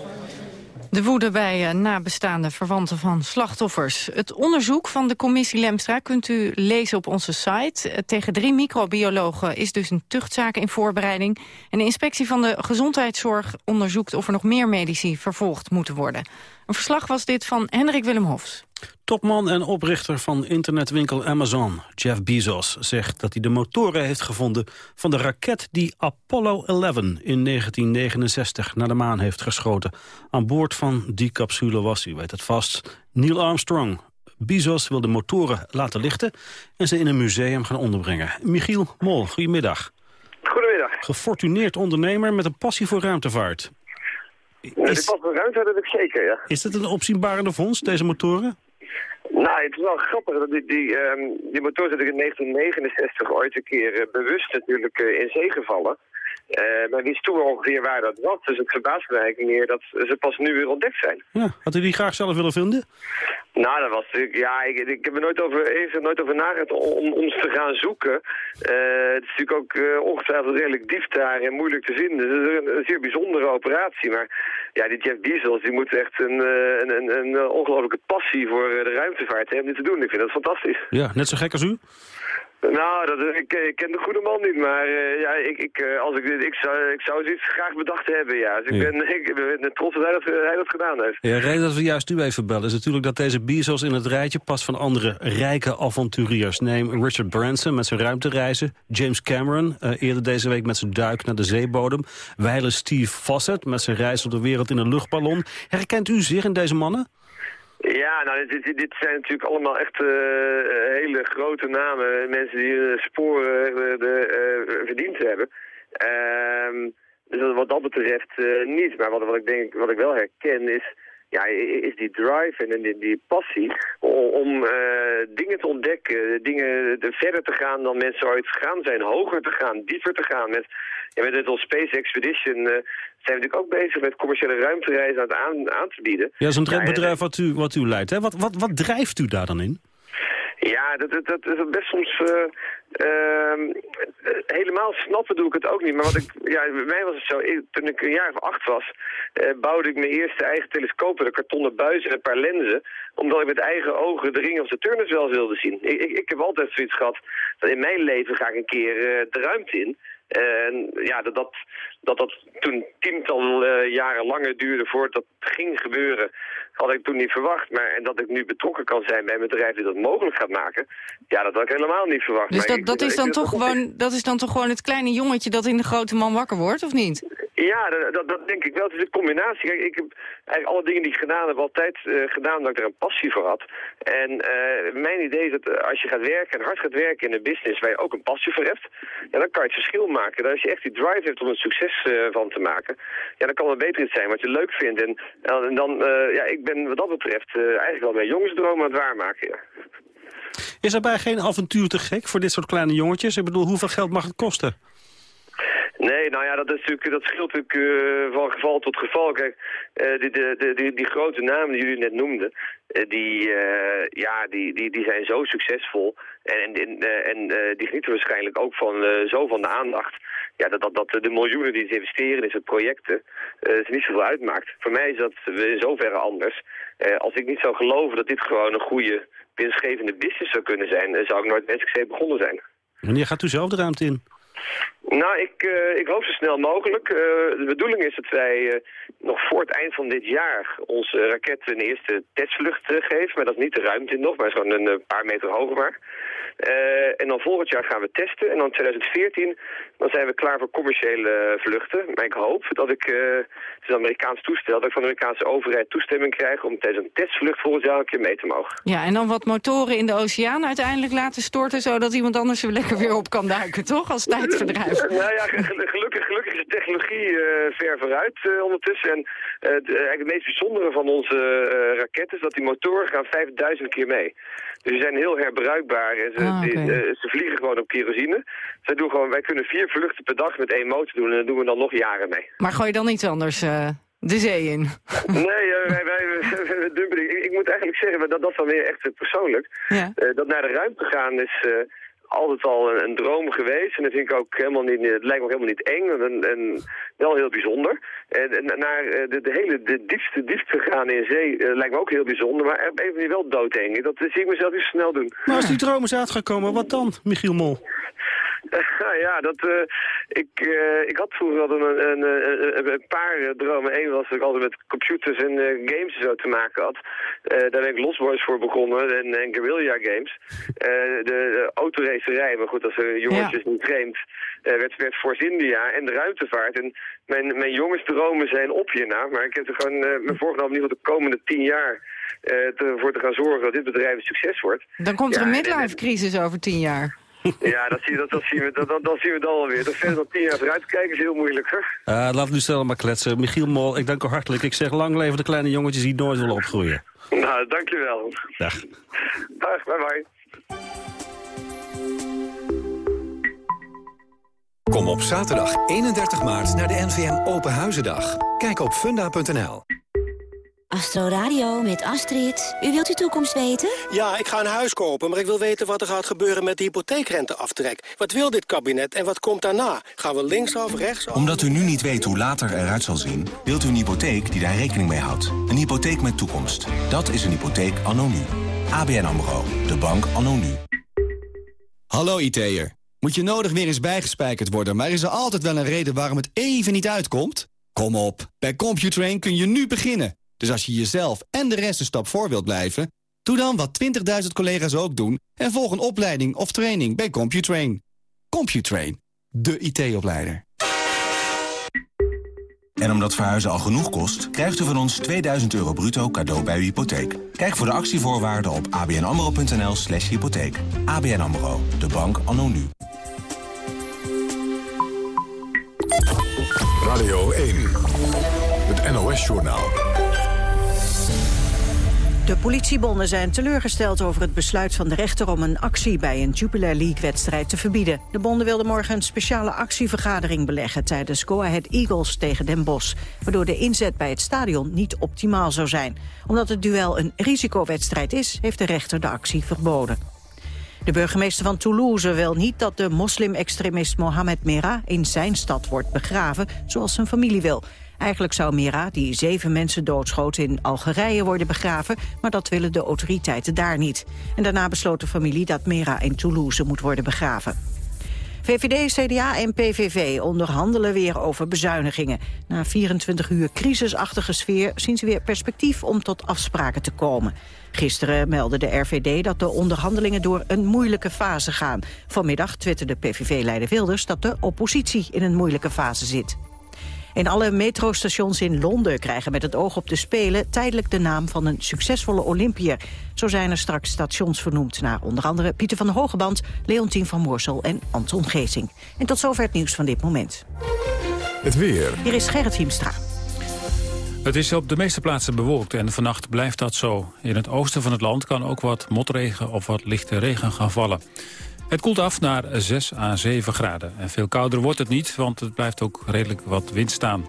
De woede bij uh, nabestaande verwanten van slachtoffers. Het onderzoek van de commissie Lemstra kunt u lezen op onze site. Uh, tegen drie microbiologen is dus een tuchtzaak in voorbereiding. En de inspectie van de gezondheidszorg onderzoekt of er nog meer medici vervolgd moeten worden. Een verslag was dit van Hendrik Willem Hofs. Topman en oprichter van internetwinkel Amazon, Jeff Bezos, zegt dat hij de motoren heeft gevonden van de raket die Apollo 11 in 1969 naar de maan heeft geschoten. Aan boord van die capsule was, u weet het vast, Neil Armstrong. Bezos wil de motoren laten lichten en ze in een museum gaan onderbrengen. Michiel Mol, goedemiddag. Goedemiddag. Gefortuneerd ondernemer met een passie voor ruimtevaart. Is... Voor ruimtevaart heb ik zeker, ja. Is het een opzienbarende fonds, deze motoren? Nou, het is wel grappig. Die, die, um, die motor is in 1969 ooit een keer uh, bewust natuurlijk uh, in zee gevallen. Uh, maar wist toen ongeveer waar dat was. Dus het verbaast me eigenlijk meer dat ze pas nu weer ontdekt zijn. Ja, had u die graag zelf willen vinden? Nou, dat was natuurlijk... Ja, ik, ik heb er nooit over, even nooit over nagedacht om, om te gaan zoeken. Uh, het is natuurlijk ook uh, ongetwijfeld redelijk dief daar en moeilijk te vinden. Dus het is een, een, zeer bijzondere operatie. Maar ja, die Jeff Bezos, die moet echt een, een, een, een ongelofelijke passie voor de ruimtevaart hebben dit te doen. Ik vind dat fantastisch. Ja, net zo gek als u? Nou, dat, ik, ik, ken de goede man niet, maar uh, ja, ik, ik, uh, als ik, ik, zou, ik zou zoiets graag bedacht hebben, ja. Dus ik, Ja. ben, ik ben trots dat hij dat, hij dat gedaan heeft. Ja, de reden dat we juist u even bellen is natuurlijk dat deze Bezos in het rijtje past van andere rijke avonturiers. Neem Richard Branson met zijn ruimtereizen, James Cameron eh, eerder deze week met zijn duik naar de zeebodem, wijlen Steve Fossett met zijn reis op de wereld in een luchtballon. Herkent u zich in deze mannen? Ja, nou, dit, dit, zijn natuurlijk allemaal echt uh, hele grote namen. Mensen die hun sporen uh, verdiend hebben. Ehm, dus wat dat betreft niet. Maar wat, wat, ik denk, wat ik wel herken is... Ja, is die drive en die, die passie om, om dingen te ontdekken, dingen verder te gaan dan mensen ooit gegaan zijn, hoger te gaan, dieper te gaan. Met, ja, met het Space Expedition zijn we natuurlijk ook bezig met commerciële ruimtereizen aan, aan, te bieden. Ja, Ja, bedrijf wat u, wat u leidt. Hè? Wat, wat, wat drijft u daar dan in? Ja, dat, dat, is best soms... Uh, uh, helemaal snappen doe ik het ook niet. Maar wat ik, ja, bij mij was het zo, toen ik een jaar of acht was... Uh, bouwde ik mijn eerste eigen telescopen, de kartonnen buizen en een paar lenzen... omdat ik met eigen ogen de ring of Saturnus wel wilde zien. Ik, ik, heb altijd zoiets gehad, dat in mijn leven ga ik een keer de ruimte in... En ja, dat dat, dat, dat toen tiental jaren langer duurde voordat dat ging gebeuren, had ik toen niet verwacht. Maar, en dat ik nu betrokken kan zijn bij een bedrijf die dat mogelijk gaat maken, ja, dat had ik helemaal niet verwacht. Dus dat, ik- dat, is dan toch gewoon, dat is dan toch gewoon het kleine jongetje dat in de grote man wakker wordt, of niet? Ja, dat, dat, dat denk ik wel. Het is een combinatie. Kijk, ik heb eigenlijk alle dingen die ik gedaan heb altijd eh, gedaan omdat ik er een passie voor had. En eh, mijn idee is dat eh, als je gaat werken en hard gaat werken in een business waar je ook een passie voor hebt, ja, dan kan je het verschil maken. Dan als je echt die drive hebt om er succes van te maken, ja, dan kan het beter iets zijn wat je leuk vindt. En, en dan, ja, ik ben wat dat betreft eh, eigenlijk wel mijn jongensdroom aan het waarmaken. Ja. Is er bij geen avontuur te gek voor dit soort kleine jongetjes? Ik bedoel, hoeveel geld mag het kosten? Nee, nou ja, dat, is natuurlijk, dat scheelt natuurlijk eh, van geval tot geval. Kijk, eh, die, die, die grote namen die jullie net noemden, eh, die, ja, die, die, die zijn zo succesvol. En, en, en, die genieten waarschijnlijk ook van, zo van de aandacht. Ja, dat, dat, dat de miljoenen die ze investeren in zijn projecten, ze niet zoveel uitmaakt. Voor mij is dat in zoverre anders. Als ik niet zou geloven dat dit gewoon een goede, winstgevende business zou kunnen zijn, zou ik nooit met SXC begonnen zijn. Wanneer gaat u zelf de ruimte in? Nou, ik, eh, ik hoop zo snel mogelijk. Eh, de bedoeling is dat wij eh, nog voor het eind van dit jaar onze raket een eerste testvlucht geven. Maar dat is niet de ruimte nog, maar gewoon een paar meter hoger maar. Eh, en dan volgend jaar gaan we testen. En dan 2014 dan zijn we klaar voor commerciële eh, vluchten. Maar ik hoop dat ik, eh, het is een Amerikaans toestel, dat ik van de Amerikaanse overheid toestemming krijg om tijdens een testvlucht volgend jaar een keer mee te mogen. Ja, en dan wat motoren in de oceaan uiteindelijk laten storten... zodat iemand anders er lekker weer op kan duiken, toch? Als tijdverdrijf. nou ja, ge- gelukkig, gelukkig is de technologie ver vooruit ondertussen. En het, eigenlijk het meest bijzondere van onze raketten is dat die motoren gaan 5000 keer mee. Dus die zijn heel herbruikbaar en ze, Ah, die, eh, ze vliegen gewoon op kerosine. Zij doen gewoon, wij kunnen vier vluchten per dag met één motor doen en daar doen we dan nog jaren mee. Maar gooi dan iets anders eh, de zee in. Nee, eh, wij, wij, dumpen ik, ik moet eigenlijk zeggen, dat, dat is dan weer echt persoonlijk. Ja. Dat naar de ruimte gaan is altijd al een, droom geweest. En dat vind ik ook helemaal niet, het lijkt me ook helemaal niet eng en, en wel heel bijzonder. En, naar eh, de, hele de diepste diepte gaan in zee eh, lijkt me ook heel bijzonder. Maar een manier wel doodeng. Dat zie ik mezelf niet snel doen. Maar als die droom is uitgekomen, wat dan, Michiel Mol? ja, dat, uh, ik, uh, ik had vroeger altijd een, een, een, een paar dromen. Eén was dat ik altijd met computers en uh, games zo te maken had. daar ben ik Lost Boys voor begonnen en, en Guerrilla Games. de, de autoracerij, maar goed, als er jongetjes ja. niet traint, werd, werd Force India en de ruimtevaart. En mijn, mijn jongensdromen zijn op hierna, maar ik heb er gewoon me voorgenomen in de komende tien jaar ervoor te gaan zorgen dat dit bedrijf een succes wordt. Dan komt er een midlife crisis over tien jaar. Ja, dat, zie, dat, dat, zien we, dat, dat, dat zien we dan alweer. Dat verder dan tien jaar vooruit te kijken is heel moeilijk. Hè? Uh, laten we nu snel maar kletsen. Michiel Mol, ik dank u hartelijk. Ik zeg lang leven de kleine jongetjes die nooit willen opgroeien. Nou, dankjewel. Dag. Dag, bye bye. Kom op zaterdag 31 maart naar de NVM Open Huizendag. Kijk op funda.nl. Astro Radio met Astrid. U wilt uw toekomst weten? Ja, ik ga een huis kopen, maar ik wil weten wat er gaat gebeuren met de hypotheekrenteaftrek. Wat wil dit kabinet en wat komt daarna? Gaan we linksaf, rechtsaf? Omdat u nu niet weet hoe later eruit zal zien... wilt u een hypotheek die daar rekening mee houdt. Een hypotheek met toekomst. Dat is een hypotheek anno nu. ABN AMRO. De bank anno nu. Hallo IT'er. Moet je nodig weer eens bijgespijkerd worden... maar is er altijd wel een reden waarom het even niet uitkomt? Kom op, bij Computrain kun je nu beginnen. Dus als je jezelf en de rest een stap voor wilt blijven... doe dan wat 20.000 collega's ook doen... en volg een opleiding of training bij Computrain. Computrain, de IT-opleider. En omdat verhuizen al genoeg kost... krijgt u van ons 2000 euro bruto cadeau bij uw hypotheek. Kijk voor de actievoorwaarden op abnamro.nl slash hypotheek. ABN AMRO, de bank anno nu. Radio 1, het NOS-journaal. De politiebonden zijn teleurgesteld over het besluit van de rechter om een actie bij een Jupiler League-wedstrijd te verbieden. De bonden wilden morgen een speciale actievergadering beleggen tijdens Go Ahead Eagles tegen Den Bosch, waardoor de inzet bij het stadion niet optimaal zou zijn. Omdat het duel een risicowedstrijd is, heeft de rechter de actie verboden. De burgemeester van Toulouse wil niet dat de moslim-extremist Mohamed Merah in zijn stad wordt begraven, zoals zijn familie wil. Eigenlijk zou Mira, die zeven mensen doodschoot in Algerije, worden begraven... maar dat willen de autoriteiten daar niet. En daarna besloot de familie dat Mira in Toulouse moet worden begraven. VVD, CDA en PVV onderhandelen weer over bezuinigingen. Na 24 uur crisisachtige sfeer zien ze weer perspectief om tot afspraken te komen. Gisteren meldde de RVD dat de onderhandelingen door een moeilijke fase gaan. Vanmiddag twitterde PVV-leider Wilders dat de oppositie in een moeilijke fase zit. In alle metrostations in Londen krijgen met het oog op de Spelen... tijdelijk de naam van een succesvolle Olympier. Zo zijn er straks stations vernoemd naar onder andere Pieter van der Hogeband... Leontien van Moorsel en Anton Geesing. En tot zover het nieuws van dit moment. Het weer. Hier is Gerrit Hiemstra. Het is op de meeste plaatsen bewolkt en vannacht blijft dat zo. In het oosten van het land kan ook wat motregen of wat lichte regen gaan vallen. Het koelt af naar 6 à 7 graden. En veel kouder wordt het niet, want het blijft ook redelijk wat wind staan.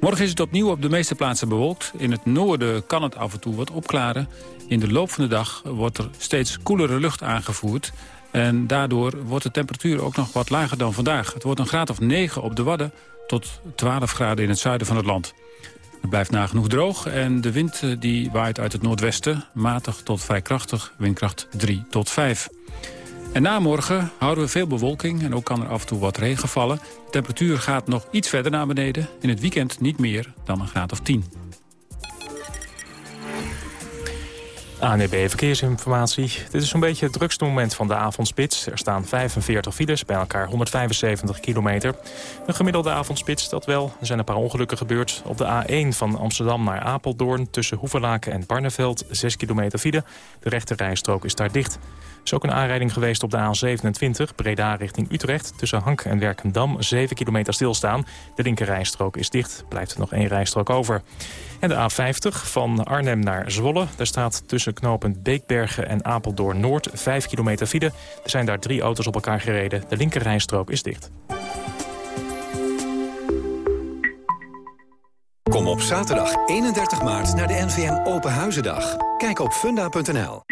Morgen is het opnieuw op de meeste plaatsen bewolkt. In het noorden kan het af en toe wat opklaren. In de loop van de dag wordt er steeds koelere lucht aangevoerd. En daardoor wordt de temperatuur ook nog wat lager dan vandaag. Het wordt een graad of 9 op de Wadden tot 12 graden in het zuiden van het land. Het blijft nagenoeg droog en de wind eh, die waait uit het noordwesten... matig tot vrij krachtig, windkracht 3 tot 5. En na morgen houden we veel bewolking en ook kan er af en toe wat regen vallen. De temperatuur gaat nog iets verder naar beneden. In het weekend niet meer dan een graad of 10. ANEB Verkeersinformatie. Dit is zo'n beetje het drukste moment van de avondspits. Er staan 45 files, bij elkaar 175 kilometer. Een gemiddelde avondspits, dat wel. Er zijn een paar ongelukken gebeurd. Op de A1 van Amsterdam naar Apeldoorn... tussen Hoevelaken en Barneveld, 6 kilometer file. De rechte rijstrook is daar dicht is ook een aanrijding geweest op de A27, Breda richting Utrecht. Tussen Hank en Werkendam 7 kilometer stilstaan. De linker rijstrook is dicht, blijft er nog één rijstrook over. En de A50 van Arnhem naar Zwolle. Daar staat tussen knooppunt Beekbergen en Apeldoorn Noord 5 kilometer file. Er zijn daar drie auto's op elkaar gereden. De linker rijstrook is dicht. Kom op zaterdag 31 maart naar de NVM Open Huizendag. Kijk op funda.nl.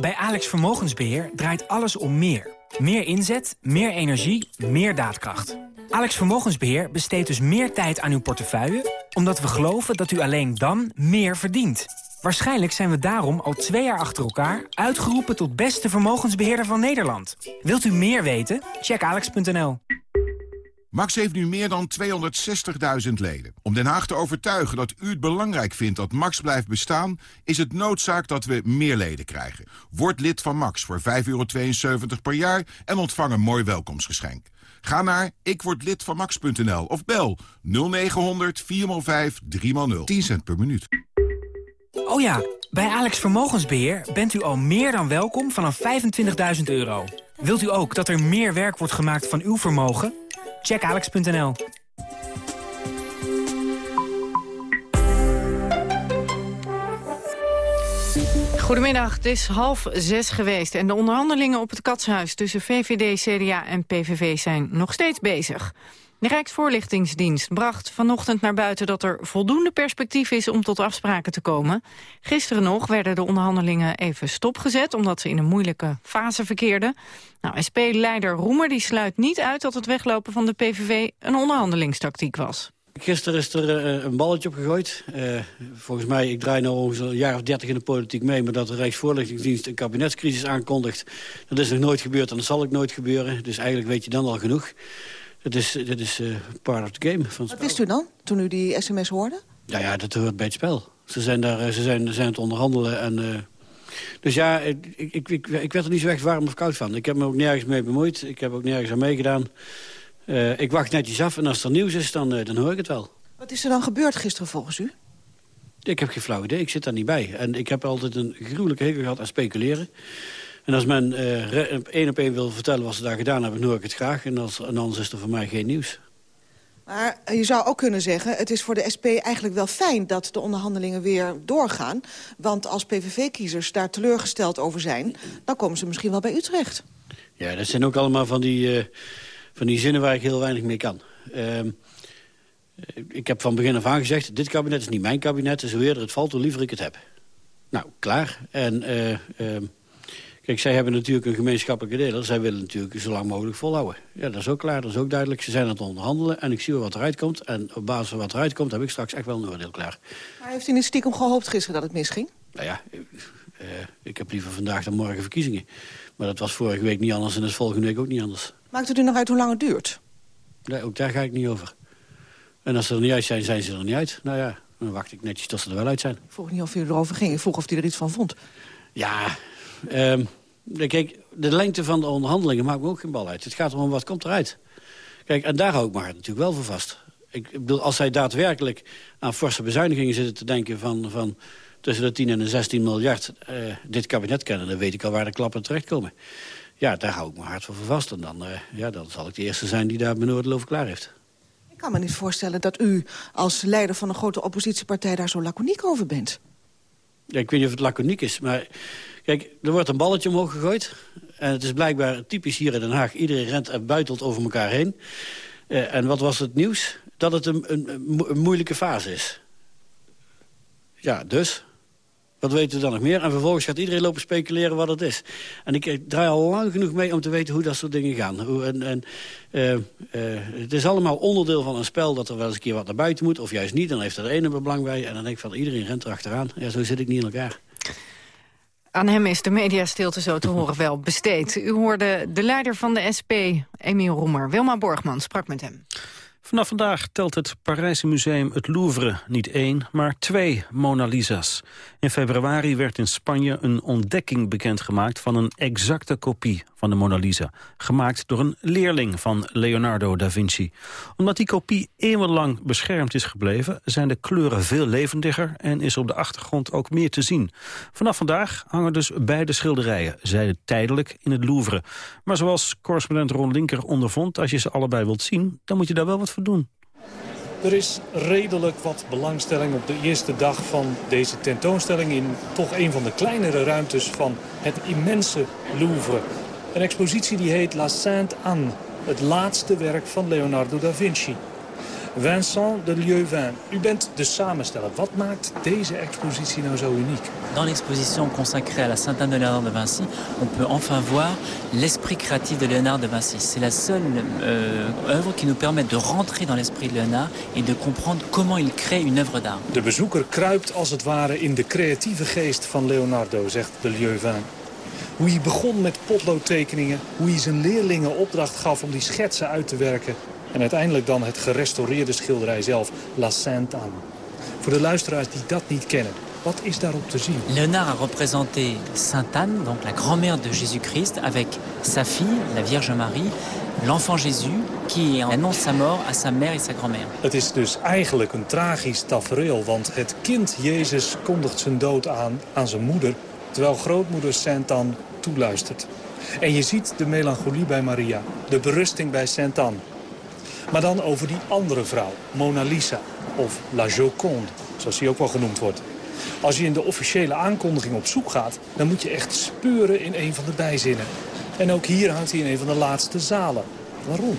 Bij Alex Vermogensbeheer draait alles om meer. Meer inzet, meer energie, meer daadkracht. Alex Vermogensbeheer besteedt dus meer tijd aan uw portefeuille... omdat we geloven dat u alleen dan meer verdient. Waarschijnlijk zijn we daarom al twee jaar achter elkaar... uitgeroepen tot beste vermogensbeheerder van Nederland. Wilt u meer weten? Check alex.nl. Max heeft nu meer dan 260.000 leden. Om Den Haag te overtuigen dat u het belangrijk vindt dat Max blijft bestaan... is het noodzaak dat we meer leden krijgen. Word lid van Max voor 5,72 per jaar en ontvang een mooi welkomstgeschenk. Ga naar ikwordlidvanmax.nl of bel 0900 405 3x0. 10 cent per minuut. Oh ja, bij Alex Vermogensbeheer bent u al meer dan welkom vanaf 25.000 euro. Wilt u ook dat er meer werk wordt gemaakt van uw vermogen? Check alex.nl. Goedemiddag, het is half zes geweest en de onderhandelingen op het Katshuis tussen VVD, CDA en PVV zijn nog steeds bezig. De Rijksvoorlichtingsdienst bracht vanochtend naar buiten dat er voldoende perspectief is om tot afspraken te komen. Gisteren nog werden de onderhandelingen even stopgezet omdat ze in een moeilijke fase verkeerden. Nou, SP-leider Roemer die sluit niet uit dat het weglopen van de PVV een onderhandelingstactiek was. Gisteren is er uh, een balletje op gegooid. Uh, volgens mij, ik draai nu ongeveer een jaar of dertig in de politiek mee... maar dat de Rijksvoorlichtingsdienst een kabinetscrisis aankondigt... dat is nog nooit gebeurd en dat zal ook nooit gebeuren. Dus eigenlijk weet je dan al genoeg. Dat is, dat is uh, part of the game. Van Wat wist u dan, toen u die sms hoorde? Ja, ja dat hoort bij het spel. Ze zijn, daar, ze zijn, ze zijn het onderhandelen en... Dus ja, ik, ik, ik, ik, werd er niet zo echt warm of koud van. Ik heb me ook nergens mee bemoeid. Ik heb ook nergens aan meegedaan. Uh, ik wacht netjes af en als er nieuws is, dan, uh, dan hoor ik het wel. Wat is er dan gebeurd gisteren volgens u? Ik heb geen flauw idee, ik zit daar niet bij. En ik heb altijd een gruwelijke hekel gehad aan speculeren. En als men uh, één op één wil vertellen wat ze daar gedaan hebben... dan hoor ik het graag. En, als, en anders is er voor mij geen nieuws. Maar je zou ook kunnen zeggen, het is voor de SP eigenlijk wel fijn... dat de onderhandelingen weer doorgaan. Want als PVV-kiezers daar teleurgesteld over zijn... dan komen ze misschien wel bij Utrecht. Ja, dat zijn ook allemaal van die, uh, van die zinnen waar ik heel weinig mee kan. Uh, ik heb van begin af aan gezegd... dit kabinet is niet mijn kabinet, dus hoe eerder het valt, hoe liever ik het heb. Nou, klaar. En... Uh, Kijk, zij hebben natuurlijk een gemeenschappelijke deel. Zij willen natuurlijk zo lang mogelijk volhouden. Ja, dat is ook klaar, dat is ook duidelijk. Ze zijn aan het onderhandelen en ik zie wat eruit komt. En op basis van wat eruit komt heb ik straks echt wel een oordeel klaar. Maar heeft u niet stiekem gehoopt gisteren dat het misging? Nou ja, uh, ik heb liever vandaag dan morgen verkiezingen. Maar dat was vorige week niet anders en dat is volgende week ook niet anders. Maakt het u nog uit hoe lang het duurt? Nee, ook daar ga ik niet over. En als ze er niet uit zijn, zijn ze er niet uit. Nou ja, dan wacht ik netjes tot ze er wel uit zijn. Ik vroeg niet of u erover ging, ik vroeg of u er iets van vond. Ja, um, Kijk, de lengte van de onderhandelingen maakt me ook geen bal uit. Het gaat erom wat komt eruit. Kijk, en daar hou ik me natuurlijk wel voor vast. Ik bedoel, als zij daadwerkelijk aan forse bezuinigingen zitten te denken... van, van tussen de 10 en de 16 miljard uh, dit kabinet kennen... dan weet ik al waar de klappen terechtkomen. Ja, daar hou ik me hard voor vast. En dan, uh, ja, dan zal ik de eerste zijn die daar mijn oordeel over klaar heeft. Ik kan me niet voorstellen dat u als leider van een grote oppositiepartij... daar zo laconiek over bent. Ja, ik weet niet of het laconiek is, maar... Kijk, er wordt een balletje omhoog gegooid. En het is blijkbaar typisch hier in Den Haag. Iedereen rent en buitelt over elkaar heen. Uh, en wat was het nieuws? Dat het een, een, een, moeilijke fase is. Ja, dus... Wat weten we dan nog meer? En vervolgens gaat iedereen lopen speculeren wat het is. En ik, ik draai al lang genoeg mee om te weten hoe dat soort dingen gaan. Hoe, en, en, uh, uh, het is allemaal onderdeel van een spel dat er wel eens een keer wat naar buiten moet. Of juist niet, dan heeft er de ene belang bij. En dan denk ik van iedereen rent erachteraan. Ja, zo zit ik niet in elkaar. Aan hem is de mediastilte zo te horen wel besteed. U hoorde de leider van de SP, Emiel Roemer. Wilma Borgman sprak met hem. Vanaf vandaag telt het Parijse museum het Louvre niet één, maar twee Mona Lisa's. In februari werd in Spanje een ontdekking bekendgemaakt van een exacte kopie van de Mona Lisa. Gemaakt door een leerling van Leonardo da Vinci. Omdat die kopie eeuwenlang beschermd is gebleven, zijn de kleuren veel levendiger en is op de achtergrond ook meer te zien. Vanaf vandaag hangen dus beide schilderijen, zijde tijdelijk in het Louvre. Maar zoals correspondent Ron Linker ondervond, als je ze allebei wilt zien, dan moet je daar wel wat voor doen. Er is redelijk wat belangstelling op de eerste dag van deze tentoonstelling... in toch een van de kleinere ruimtes van het immense Louvre. Een expositie die heet La Sainte Anne, het laatste werk van Leonardo da Vinci. Vincent de Lieuvin, u bent de samensteller. Wat maakt deze expositie nou zo uniek? Dans l'exposition consacrée à la Sainte-Anne de Léonard de Vinci, on peut enfin voir l'esprit créatif de Léonard de Vinci. C'est la seule euh, œuvre qui nous permet de rentrer dans l'esprit de Léonard et de comprendre comment il crée une œuvre d'art. De bezoeker kruipt als het ware in de creatieve geest van Leonardo, zegt de Lieuvin. Hoe hij begon met potloodtekeningen, hoe hij zijn leerlingen opdracht gaf om die schetsen uit te werken en uiteindelijk dan het gerestaureerde schilderij zelf, La Sainte-Anne. Voor de luisteraars die dat niet kennen, wat is daarop te zien? Léonard a représenté Sainte-Anne, donc la grand-mère de Jésus-Christ, avec sa fille, la Vierge Marie, l'enfant Jésus, qui annonce sa mort à sa mère et sa grand-mère. Het is dus eigenlijk een tragisch tafereel, want het kind Jezus kondigt zijn dood aan aan zijn moeder, terwijl grootmoeder Sainte-Anne toeluistert. En je ziet de melancholie bij Maria, de berusting bij Sainte-Anne. Maar dan over die andere vrouw, Mona Lisa, of La Joconde, zoals die ook wel genoemd wordt. Als je in de officiële aankondiging op zoek gaat, dan moet je echt speuren in een van de bijzinnen. En ook hier hangt hij in een van de laatste zalen. Waarom?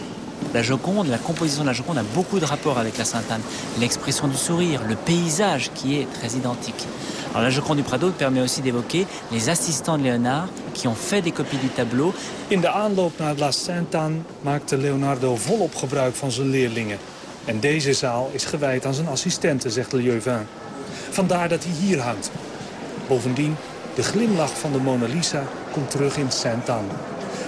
La Joconde, la composition de la Joconde a beaucoup de rapports avec la Sainte-Anne. L'expression du sourire, le paysage qui est très identique. Alors la Joconde du Prado permet aussi d'évoquer les assistants de Léonard qui ont fait des copies du tableau. In de aanloop naar La Sainte-Anne maakte Leonardo volop gebruik van zijn leerlingen. En deze zaal is gewijd aan zijn assistenten, zegt Lieuvin. Vandaar dat hij hier hangt. Bovendien, de glimlach van de Mona Lisa komt terug in Sainte-Anne.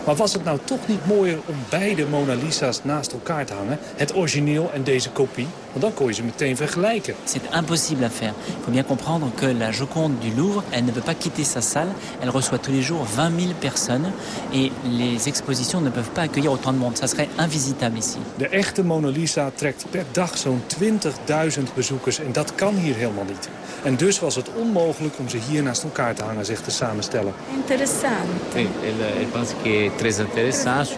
Maar was het nou toch niet mooier om beide Mona Lisa's naast elkaar te hangen? Het origineel en deze kopie? Want dan kon je ze meteen vergelijken. C'est impossible à faire. Il faut bien comprendre que la Joconde du Louvre, elle ne peut pas quitter sa salle. Elle reçoit tous les jours 20 000 personnes. Et les expositions ne peuvent pas accueillir autant de monde. Ça serait invisitable ici. De echte Mona Lisa trekt per dag zo'n 20.000 bezoekers. En dat kan hier helemaal niet. En dus was het onmogelijk om ze hier naast elkaar te hangen, zegt de samensteller. Interessant.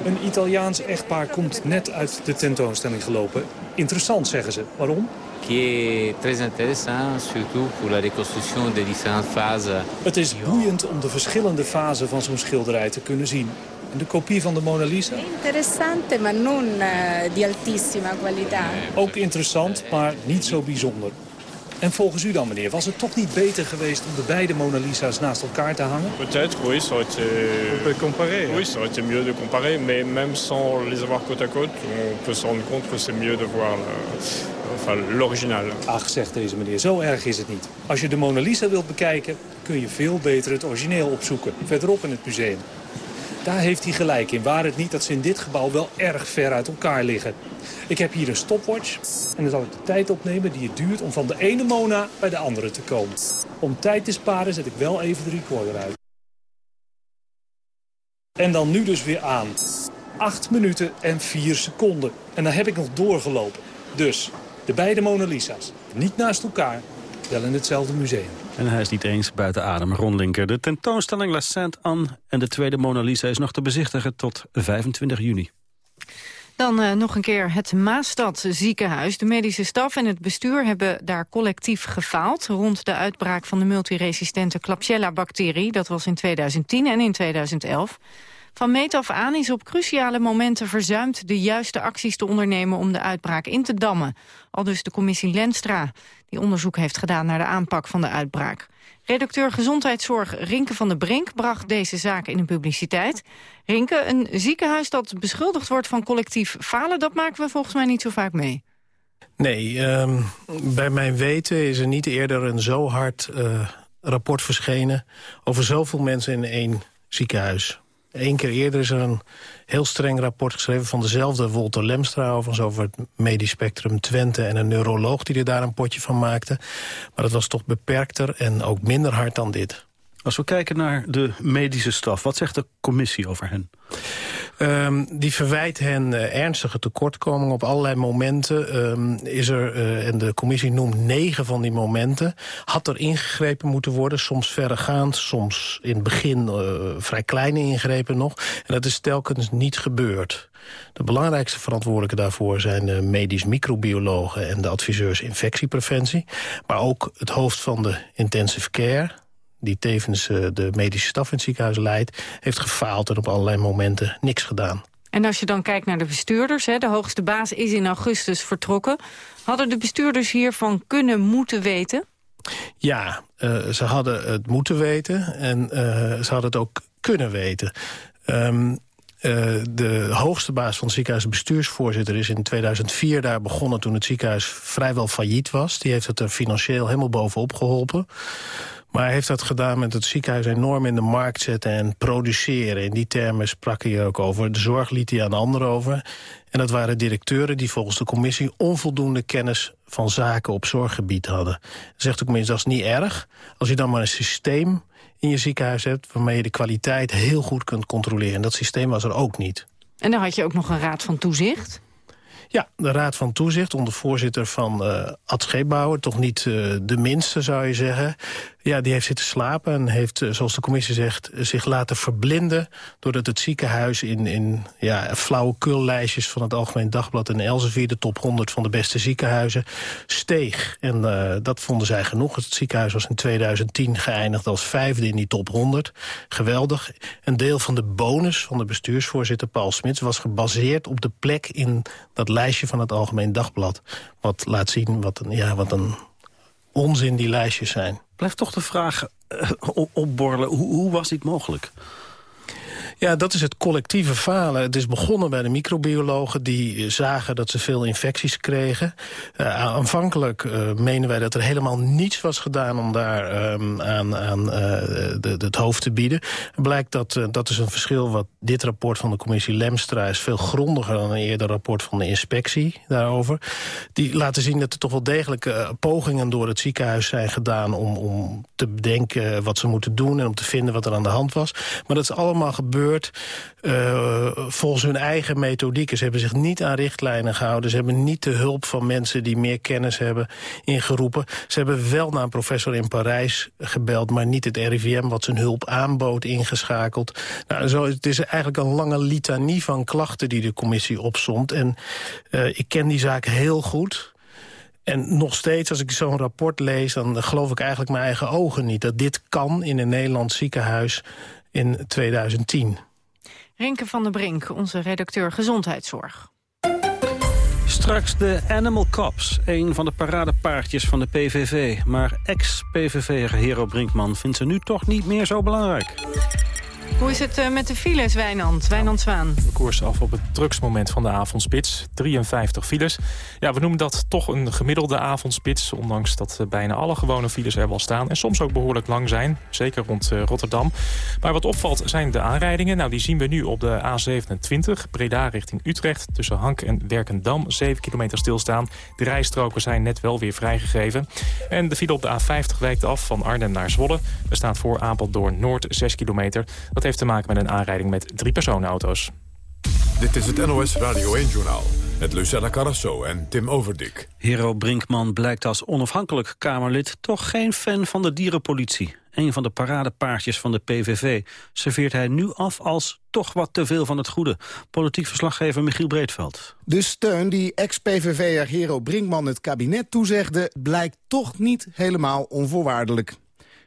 Een Italiaans echtpaar komt net uit de tentoonstelling gelopen. Interessant, zeggen ze. Waarom? Qui est très intéressant, surtout pour la reconstruction des différentes phases. Het is boeiend om de verschillende fasen van zo'n schilderij te kunnen zien. En de kopie van de Mona Lisa? Interessante, ma non eh, di altissima qualità. Ook interessant, maar niet zo bijzonder. En volgens u dan, meneer, was het toch niet beter geweest om de beide Mona Lisa's naast elkaar te hangen? Peut-être, oui, ça aurait été... On peut comparer. Oui, ça aurait été mieux de comparer, mais même sans les avoir côte à côte, on peut se rendre compte que c'est mieux de voir l'original. Ach, zegt deze meneer, zo erg is het niet. Als je de Mona Lisa wilt bekijken, kun je veel beter het origineel opzoeken. Verderop in het museum. Daar heeft hij gelijk in. Waar het niet dat ze in dit gebouw wel erg ver uit elkaar liggen. Ik heb hier een stopwatch en dan zal ik de tijd opnemen die het duurt om van de ene Mona bij de andere te komen. Om tijd te sparen zet ik wel even de recorder uit. En dan nu dus weer aan. 8 minuten en 4 seconden. En dan heb ik nog doorgelopen. Dus, de beide Mona Lisa's, niet naast elkaar, wel in hetzelfde museum. En hij is niet eens buiten adem. Ron Linker. De tentoonstelling La Sainte-Anne en de tweede Mona Lisa is nog te bezichtigen tot 25 juni. Dan uh, nog een keer het Maastad ziekenhuis. De medische staf en het bestuur hebben daar collectief gefaald... rond de uitbraak van de multiresistente Klebsiella-bacterie. Dat was in 2010 en in 2011. Van meet af aan is op cruciale momenten verzuimd de juiste acties te ondernemen om de uitbraak in te dammen. Al dus de commissie Lenstra, die onderzoek heeft gedaan naar de aanpak van de uitbraak. Redacteur Gezondheidszorg Rinke van der Brink bracht deze zaak in de publiciteit. Rinke, een ziekenhuis dat beschuldigd wordt van collectief falen, dat maken we volgens mij niet zo vaak mee. Nee, um, bij mijn weten is er niet eerder een zo hard uh, rapport verschenen over zoveel mensen in één ziekenhuis. Eén keer eerder is er een heel streng rapport geschreven... van dezelfde Wolter Lemstra, over het medisch spectrum Twente... en een neuroloog die er daar een potje van maakte. Maar dat was toch beperkter en ook minder hard dan dit. Als we kijken naar de medische staf, wat zegt de commissie over hen? Um, die verwijt hen uh, ernstige tekortkomingen op allerlei momenten. Um, is er, uh, en de commissie noemt negen van die momenten. Had er ingegrepen moeten worden, soms verregaand, soms in het begin uh, vrij kleine ingrepen nog. En dat is telkens niet gebeurd. De belangrijkste verantwoordelijken daarvoor zijn de medisch microbiologen en de adviseurs infectiepreventie. Maar ook het hoofd van de intensive care, die tevens uh, de medische staf in het ziekenhuis leidt... heeft gefaald en op allerlei momenten niks gedaan. En als je dan kijkt naar de bestuurders, hè, de hoogste baas is in augustus vertrokken. Hadden de bestuurders hiervan kunnen moeten weten? Ja, uh, ze hadden het moeten weten en uh, ze hadden het ook kunnen weten. Um, uh, de hoogste baas van het ziekenhuis, de bestuursvoorzitter... is in 2004 daar begonnen toen het ziekenhuis vrijwel failliet was. Die heeft het er financieel helemaal bovenop geholpen. Maar hij heeft dat gedaan met het ziekenhuis enorm in de markt zetten en produceren. In die termen sprak hij ook over. De zorg liet hij aan anderen over. En dat waren directeuren die volgens de commissie onvoldoende kennis van zaken op zorggebied hadden. Zegt ook minstens, dat is niet erg. Als je dan maar een systeem in je ziekenhuis hebt... waarmee je de kwaliteit heel goed kunt controleren. En dat systeem was er ook niet. En dan had je ook nog een raad van toezicht? Ja, de Raad van Toezicht onder voorzitter van uh, Ad Scheepbouwer. Toch niet uh, de minste, zou je zeggen. Ja, die heeft zitten slapen en heeft, eh, zoals de commissie zegt... zich laten verblinden doordat het ziekenhuis in, in ja, flauwekullijstjes... van het Algemeen Dagblad en Elsevier... de top 100 van de beste ziekenhuizen, steeg. En uh, dat vonden zij genoeg. Het ziekenhuis was in 2010 geëindigd als vijfde in die top 100. Geweldig. Een deel van de bonus van de bestuursvoorzitter Paul Smits... was gebaseerd op de plek in dat lijstje van het Algemeen Dagblad. Wat laat zien wat een, ja, wat een onzin die lijstjes zijn. Blijft toch de vraag uh, opborrelen, hoe, hoe was dit mogelijk? Ja, dat is het collectieve falen. Het is begonnen bij de microbiologen die zagen dat ze veel infecties kregen. Uh, aanvankelijk uh, menen wij dat er helemaal niets was gedaan om daar um, aan, aan de, het hoofd te bieden. Blijkt dat, dat is een verschil wat dit rapport van de commissie Lemstra is veel grondiger dan een eerder rapport van de inspectie daarover. Die laten zien dat er toch wel degelijke pogingen door het ziekenhuis zijn gedaan om, om te bedenken wat ze moeten doen en om te vinden wat er aan de hand was. Maar dat is allemaal gebeurd uh, volgens hun eigen methodieken. Ze hebben zich niet aan richtlijnen gehouden. Ze hebben niet de hulp van mensen die meer kennis hebben ingeroepen. Ze hebben wel naar een professor in Parijs gebeld... maar niet het RIVM wat zijn hulp aanbood ingeschakeld. Nou, zo, het is eigenlijk een lange litanie van klachten die de commissie opsomt. En uh, ik ken die zaak heel goed... En nog steeds, als ik zo'n rapport lees... dan geloof ik eigenlijk mijn eigen ogen niet. Dat dit kan in een Nederlands ziekenhuis in 2010. Renke van der Brink, onze redacteur Gezondheidszorg. Straks de Animal Cops, een van de paradepaardjes van de PVV. Maar ex-PVV'er Hero Brinkman vindt ze nu toch niet meer zo belangrijk. Hoe is het uh, met de files, Wijnand? Wijnand Zwaan. We koersen af op het drugsmoment van de avondspits. 53 files. Ja, we noemen dat toch een gemiddelde avondspits. Ondanks dat uh, bijna alle gewone files er wel staan. En soms ook behoorlijk lang zijn. Zeker rond uh, Rotterdam. Maar wat opvalt zijn de aanrijdingen. Nou, die zien we nu op de A27. Breda richting Utrecht. Tussen Hank en Werkendam. 7 kilometer stilstaan. De rijstroken zijn net wel weer vrijgegeven. En de file op de A50 wijkt af van Arnhem naar Zwolle. Er staat voor Apeldoorn Noord 6 kilometer. Dat heeft te maken met een aanrijding met drie personenauto's. Dit is het NOS Radio 1-journaal met Lucella Carrasso en Tim Overdik. Hero Brinkman blijkt als onafhankelijk Kamerlid toch geen fan van de dierenpolitie. Een van de paradepaardjes van de PVV serveert hij nu af als toch wat te veel van het goede. Politiek verslaggever Michiel Breedveld. De steun die ex-PVV'er Hero Brinkman het kabinet toezegde... blijkt toch niet helemaal onvoorwaardelijk.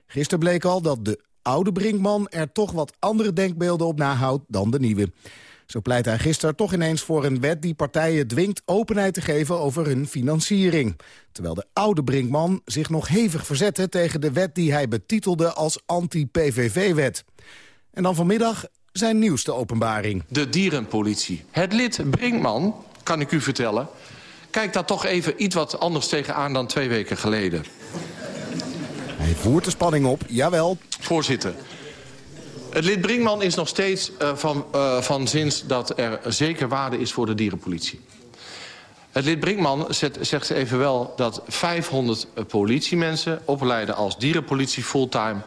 Gisteren bleek al dat de oude Brinkman er toch wat andere denkbeelden op nahoudt dan de nieuwe. Zo pleit hij gisteren toch ineens voor een wet die partijen dwingt openheid te geven over hun financiering. Terwijl de oude Brinkman zich nog hevig verzette tegen de wet die hij betitelde als anti-PVV-wet. En dan vanmiddag zijn nieuwste openbaring. De dierenpolitie. Het lid Brinkman, kan ik u vertellen, kijkt daar toch even iets wat anders tegenaan dan twee weken geleden. Hij voert de spanning op, jawel. Voorzitter, het lid Brinkman is nog steeds uh, van, uh, van zins dat er zeker waarde is voor de dierenpolitie. Het lid Brinkman zet, zegt evenwel dat 500 politiemensen opleiden als dierenpolitie fulltime.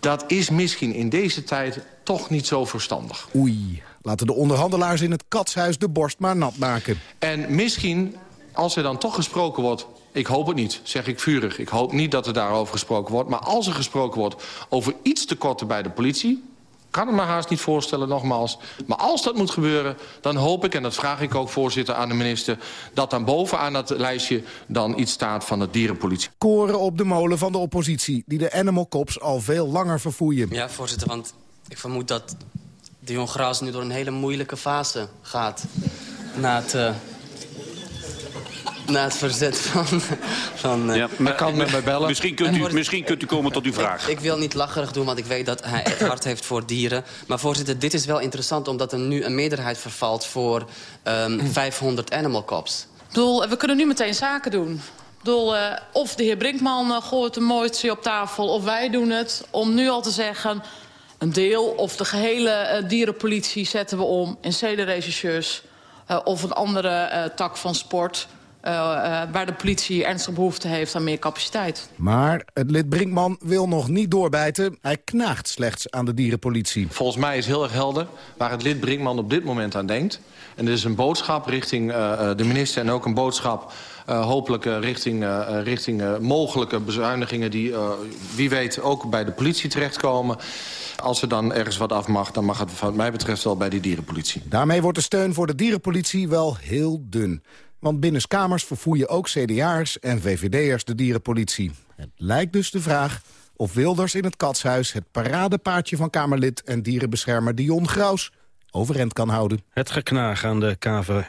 Dat is misschien in deze tijd toch niet zo verstandig. Oei, laten de onderhandelaars in het katshuis de borst maar nat maken. En misschien, als er dan toch gesproken wordt ik hoop het niet, zeg ik vurig. Ik hoop niet dat er daarover gesproken wordt. Maar als er gesproken wordt over iets tekorten bij de politie... kan het me haast niet voorstellen, nogmaals. Maar als dat moet gebeuren, dan hoop ik... en dat vraag ik ook, voorzitter, aan de minister... dat dan bovenaan dat lijstje dan iets staat van de dierenpolitie. Koren op de molen van de oppositie... die de animal cops al veel langer verfoeien. Ja, voorzitter, want ik vermoed dat Dion Graus nu door een hele moeilijke fase gaat. Na het, uh, na het verzet van... van uh, ja, maar, kan met mij bellen. Misschien kunt, u, misschien kunt u komen tot uw vraag. Ik, ik, wil niet lacherig doen, want ik weet dat hij het hart heeft voor dieren. Maar voorzitter, dit is wel interessant... omdat er nu een meerderheid vervalt voor um, 500 animal cops. Ik bedoel, we kunnen nu meteen zaken doen. Ik bedoel, uh, of de heer Brinkman uh, gooit een mooitje op tafel... of wij doen het, om nu al te zeggen... een deel of de gehele uh, dierenpolitie zetten we om in zedenregisseurs... of een andere tak van sport... Uh, uh, waar de politie ernstig behoefte heeft aan meer capaciteit. Maar het lid Brinkman wil nog niet doorbijten. Hij knaagt slechts aan de dierenpolitie. Volgens mij is heel erg helder waar het lid Brinkman op dit moment aan denkt. En dit is een boodschap richting uh, de minister en ook een boodschap... hopelijk richting, richting mogelijke bezuinigingen... die wie weet ook bij de politie terechtkomen. Als er dan ergens wat af mag, dan mag het wat mij betreft wel bij die dierenpolitie. Daarmee wordt de steun voor de dierenpolitie wel heel dun. Want binnenskamers vervoeien ook CDA'ers en VVD'ers de dierenpolitie. Het lijkt dus de vraag of Wilders in het katshuis... het paradepaardje van Kamerlid en dierenbeschermer Dion Graus overeind kan houden. Het geknaag aan de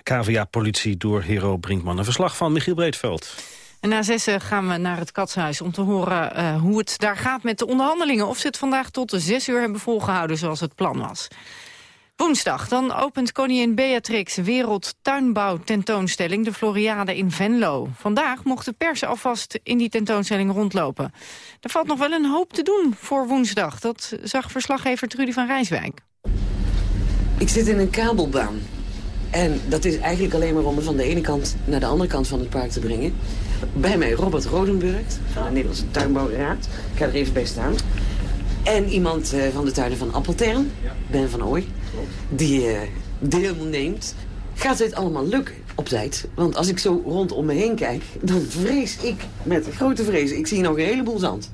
KVA-politie door Hero Brinkman. Een verslag van Michiel Breedveld. En na zessen gaan we naar het katshuis om te horen uh, hoe het daar gaat met de onderhandelingen. Of ze het vandaag tot de zes uur hebben volgehouden zoals het plan was. Woensdag dan opent koningin Beatrix Wereldtuinbouw tentoonstelling de Floriade in Venlo. Vandaag mocht de pers alvast in die tentoonstelling rondlopen. Er valt nog wel een hoop te doen voor woensdag. Dat zag verslaggever Trudy van Rijswijk. Ik zit in een kabelbaan. En dat is eigenlijk alleen maar om me van de ene kant naar de andere kant van het park te brengen. Bij mij Robert Rodenburg van de Nederlandse Tuinbouwraad. Ik ga er even bij staan. En iemand uh, van de tuinen van Appeltern, Ben van Ooy, die uh, deelneemt. Gaat dit allemaal lukken op tijd? Want als ik zo rondom me heen kijk, dan vrees ik met grote vrees. Ik zie nog een heleboel zand.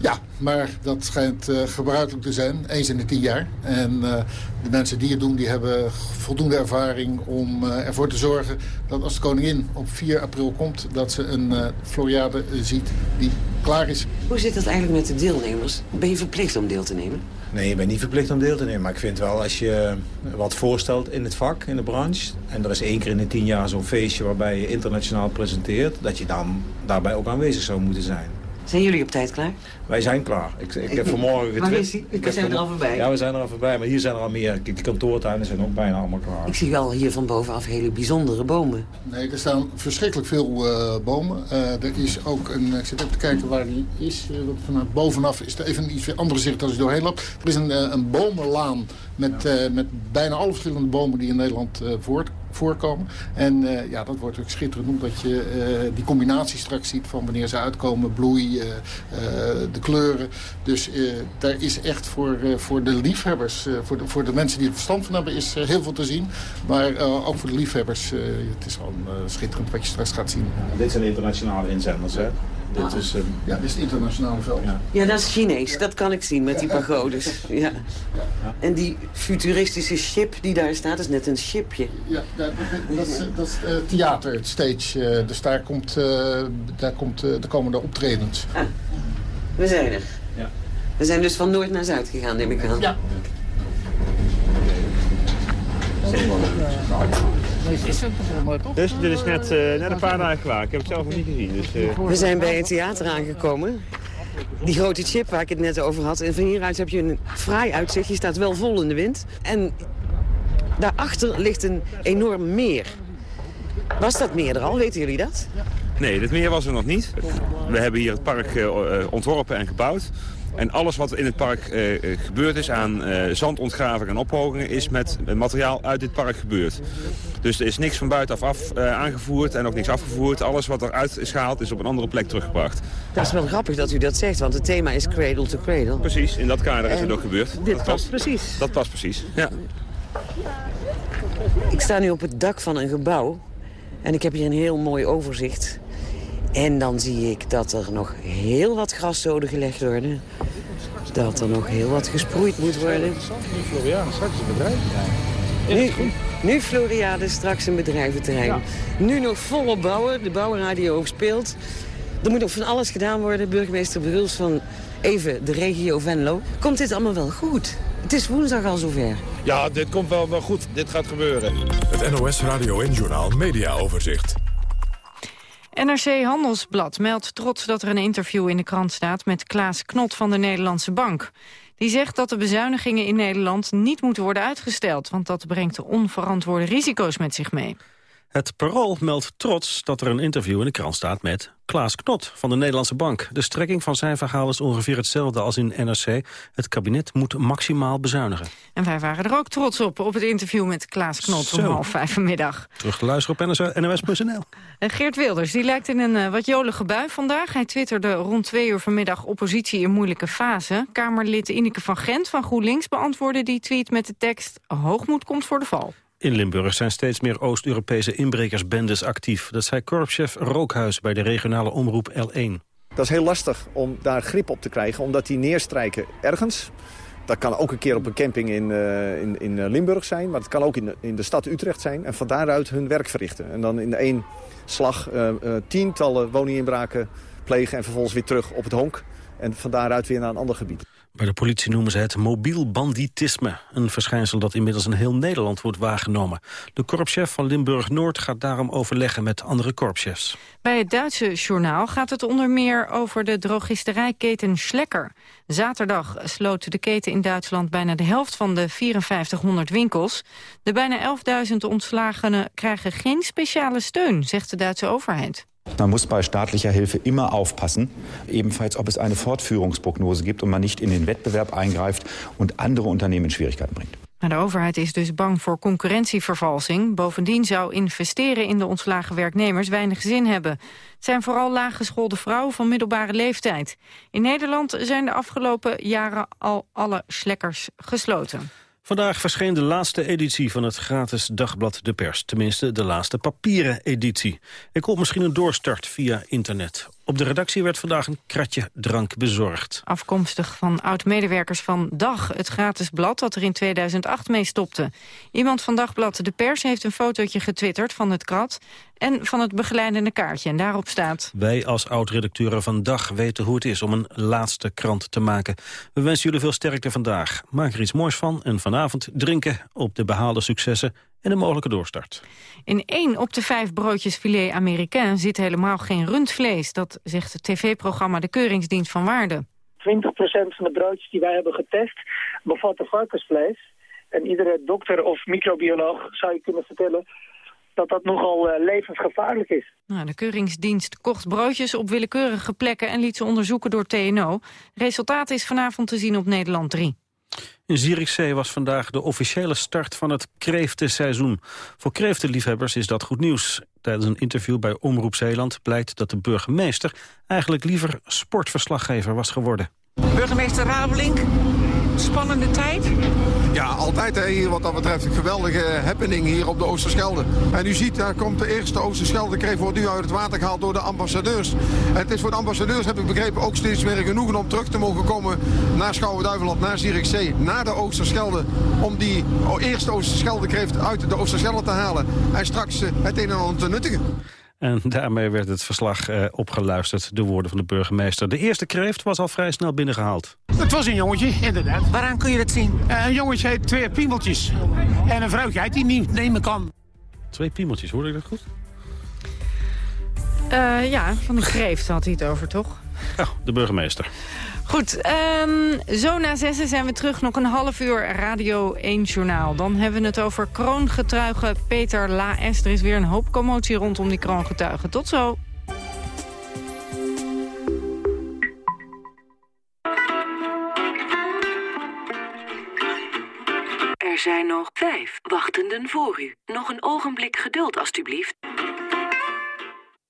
Ja, maar dat schijnt uh, gebruikelijk te zijn, eens in de tien jaar. En uh, de mensen die het doen, die hebben voldoende ervaring om uh, ervoor te zorgen... dat als de koningin op 4 april komt, dat ze een Floriade ziet die klaar is. Hoe zit dat eigenlijk met de deelnemers? Ben je verplicht om deel te nemen? Nee, je bent niet verplicht om deel te nemen. Maar ik vind wel, als je wat voorstelt in het vak, in de branche... en er is één keer in de tien jaar zo'n feestje waarbij je internationaal presenteert... dat je dan daarbij ook aanwezig zou moeten zijn. Zijn jullie op tijd klaar? Wij zijn klaar. Ik, ik heb vanmorgen getwitterd. Waar is? We zijn er al voorbij. Ja, we zijn er al voorbij. Maar hier zijn er al meer. De kantoortuinen zijn ook bijna allemaal klaar. Ik zie wel hier van bovenaf hele bijzondere bomen. Nee, er staan verschrikkelijk veel uh, bomen. Uh, er is ook een... Ik zit even te kijken waar die is. Uh, vanuit bovenaf is er even een iets andere zicht als je doorheen loopt. Er is een, een bomenlaan met, ja. met bijna alle verschillende bomen die in Nederland voort voorkomen. En uh, ja, dat wordt ook schitterend omdat je uh, die combinatie straks ziet van wanneer ze uitkomen, bloei, uh, de kleuren. Dus daar is echt voor, voor de liefhebbers, voor, de, voor de mensen die er verstand van hebben, is heel veel te zien. Maar ook voor de liefhebbers, het is gewoon schitterend wat je straks gaat zien. Dit zijn internationale inzenders, hè? Dit is, um... Ja, dit is het internationale veld. Ja. ja, dat is Chinees. Dat kan ik zien met die pagodes. Ja. En die futuristische ship die daar staat, is net een shipje. Ja, dat, dat is, dat is uh, theater, het stage. Uh, dus daar, komt, uh, daar, komt, uh, daar komen de optredens. Ah, we zijn er. Ja. We zijn dus van noord naar zuid gegaan, neem ik aan. Ja. Dus dit is net, uh, net een paar dagen klaar. Ik heb het zelf nog niet gezien. Dus, uh... We zijn bij het theater aangekomen. Die grote chip waar ik het net over had. En van hieruit heb je een fraai uitzicht. Je staat wel vol in de wind. En daarachter ligt een enorm meer. Was dat meer er al? Weten jullie dat? Nee, dit meer was er nog niet. We hebben hier het park uh, ontworpen en gebouwd. En alles wat in het park uh, gebeurd is aan uh, zandontgraving en ophogingen... is met materiaal uit dit park gebeurd. Dus er is niks van buitenaf af, uh, aangevoerd en ook niks afgevoerd. Alles wat eruit is gehaald is op een andere plek teruggebracht. Dat is wel grappig dat u dat zegt, want het thema is cradle to cradle. Precies, in dat kader is het ook gebeurd. Dit dat past precies. Dat past precies, ja. Ik sta nu op het dak van een gebouw. En ik heb hier een heel mooi overzicht. En dan zie ik dat er nog heel wat graszoden gelegd worden. Dat er nog heel wat gesproeid moet worden. Nu Floriade straks een bedrijventerrein. Nu, nu Floriade straks een bedrijventerrein. Ja. Nu nog volop bouwen, de bouwradio ook speelt. Er moet nog van alles gedaan worden. Burgemeester Bruls van even de regio Venlo. Komt dit allemaal wel goed? Het is woensdag al zover. Ja, dit komt wel, wel goed. Dit gaat gebeuren. Het NOS Radio en Journaal Media Overzicht. NRC Handelsblad meldt trots dat er een interview in de krant staat... met Klaas Knot van de Nederlandse Bank. Die zegt dat de bezuinigingen in Nederland niet moeten worden uitgesteld... want dat brengt onverantwoorde risico's met zich mee. Het Parool meldt trots dat er een interview in de krant staat met Klaas Knot van de Nederlandse Bank. De strekking van zijn verhaal is ongeveer hetzelfde als in NRC. Het kabinet moet maximaal bezuinigen. En wij waren er ook trots op, op het interview met Klaas Knot om half vijf vanmiddag. Terug te luisteren op NOS.nl. Geert Wilders die lijkt in een uh, wat jolige bui vandaag. Hij twitterde rond twee uur vanmiddag oppositie in moeilijke fase. Kamerlid Ineke van Gent van GroenLinks beantwoordde die tweet met de tekst... hoogmoed komt voor de val. In Limburg zijn steeds meer Oost-Europese inbrekersbendes actief. Dat zei korpschef Rookhuis bij de regionale omroep L1. Dat is heel lastig om daar grip op te krijgen, omdat die neerstrijken ergens. Dat kan ook een keer op een camping in, uh, in, in Limburg zijn, maar het kan ook in de, in de stad Utrecht zijn. En van daaruit hun werk verrichten. En dan in één slag uh, tientallen woninginbraken plegen en vervolgens weer terug op het honk. En van daaruit weer naar een ander gebied. Bij de politie noemen ze het mobiel banditisme. Een verschijnsel dat inmiddels in heel Nederland wordt waargenomen. De korpschef van Limburg-Noord gaat daarom overleggen met andere korpschefs. Bij het Duitse journaal gaat het onder meer over de drogisterijketen Schlecker. Zaterdag sloot de keten in Duitsland bijna de helft van de 5400 winkels. De bijna 11.000 ontslagenen krijgen geen speciale steun, zegt de Duitse overheid. Man muss bei staatlicher Hilfe immer aufpassen, ebenfalls ob es eine Fortführungsprognose gibt und man nicht in den Wettbewerb eingreift und andere Unternehmen in Schwierigkeiten bringt. De overheid is dus bang voor concurrentievervalsing. Bovendien zou investeren in de ontslagen werknemers weinig zin hebben. Het zijn vooral laaggeschoolde vrouwen van middelbare leeftijd. In Nederland zijn de afgelopen jaren al alle slekkers gesloten. Vandaag verscheen de laatste editie van het gratis dagblad De Pers. Tenminste, de laatste papieren editie. Ik komt misschien een doorstart via internet. Op de redactie werd vandaag een kratje drank bezorgd. Afkomstig van oud-medewerkers van Dag, het gratis blad dat er in 2008 mee stopte. Iemand van Dagblad De Pers heeft een fotootje getwitterd van het krat... en van het begeleidende kaartje. En daarop staat... Wij als oud-redacteuren van Dag weten hoe het is om een laatste krant te maken. We wensen jullie veel sterkte vandaag. Maak er iets moois van en vanavond drinken op de behaalde successen en een mogelijke doorstart. In één op de vijf broodjes filet américain zit helemaal geen rundvlees. Dat zegt het tv-programma De Keuringsdienst van Waarde. 20% van de broodjes die wij hebben getest bevatten varkensvlees. En iedere dokter of microbioloog zou je kunnen vertellen dat dat nogal uh, levensgevaarlijk is. Nou, de Keuringsdienst kocht broodjes op willekeurige plekken... en liet ze onderzoeken door TNO. Resultaat is vanavond te zien op Nederland 3. In Zierikzee was vandaag de officiële start van het kreeftenseizoen. Voor kreeftenliefhebbers is dat goed nieuws. Tijdens een interview bij Omroep Zeeland blijkt dat de burgemeester... eigenlijk liever sportverslaggever was geworden. Burgemeester Rabelink, spannende tijd? Ja, altijd hè, hier wat dat betreft. Een geweldige happening hier op de Oosterschelde. En u ziet, daar komt de eerste Oosterschelde-kreef wordt nu uit het water gehaald door de ambassadeurs. Het is voor de ambassadeurs, heb ik begrepen, ook steeds meer genoegen om terug te mogen komen naar Schouwen-Duiveland, naar Zierikzee, naar de Oosterschelde. Om die eerste Oosterschelde-kreeft uit de Oosterschelde te halen en straks eh, het een en ander te nuttigen. En daarmee werd het verslag eh, opgeluisterd, de woorden van de burgemeester. De eerste kreeft was al vrij snel binnengehaald. Het was een jongetje, inderdaad. Waaraan kun je dat zien? Uh, een jongetje heeft twee piemeltjes. En een vrouwtje die niet nemen kan. Twee piemeltjes, hoorde ik dat goed? Uh, ja, van de kreeft had hij het over, toch? Ja, de burgemeester. Goed, um, zo na zessen zijn we terug. Nog een half uur Radio 1 Journaal. Dan hebben we het over kroongetuige Peter Laes. Er is weer een hoop commotie rondom die kroongetuigen. Tot zo. Er zijn nog vijf wachtenden voor u. Nog een ogenblik geduld, alstublieft.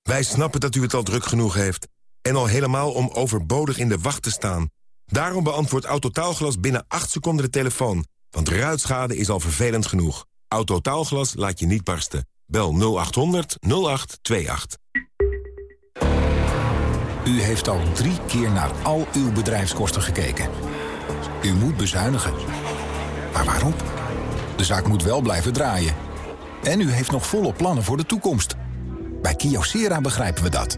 Wij snappen dat u het al druk genoeg heeft. En al helemaal om overbodig in de wacht te staan. Daarom beantwoordt Autotaalglas binnen 8 seconden de telefoon. Want ruitschade is al vervelend genoeg. Autotaalglas laat je niet barsten. Bel 0800 0828. U heeft al drie keer naar al uw bedrijfskosten gekeken. U moet bezuinigen. Maar waarom? De zaak moet wel blijven draaien. En u heeft nog volle plannen voor de toekomst. Bij Kyocera begrijpen we dat.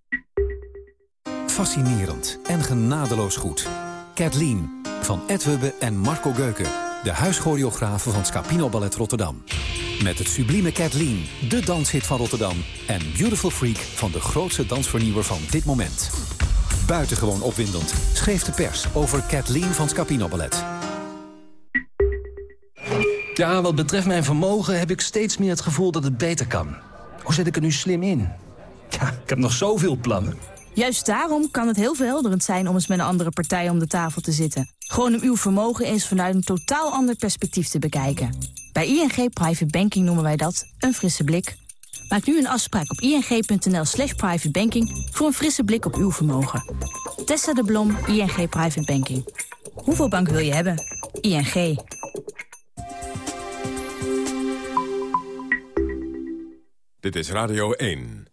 Fascinerend en genadeloos goed. Kathleen van Ed Hubbe en Marco Geuken. De huischoreografen van Scapino Ballet Rotterdam. Met het sublieme Kathleen, de danshit van Rotterdam. En Beautiful Freak van de grootste dansvernieuwer van dit moment. Buitengewoon opwindend schreef de pers over Kathleen van Scapino Ballet. Ja, wat betreft mijn vermogen heb ik steeds meer het gevoel dat het beter kan. Hoe zet ik er nu slim in? Ja, ik heb nog zoveel plannen. Juist daarom kan het heel verhelderend zijn om eens met een andere partij om de tafel te zitten. Gewoon om uw vermogen eens vanuit een totaal ander perspectief te bekijken. Bij ING Private Banking noemen wij dat een frisse blik. Maak nu een afspraak op ing.nl slash privatebanking voor een frisse blik op uw vermogen. Tessa de Blom, ING Private Banking. Hoeveel bank wil je hebben? ING. Dit is Radio 1.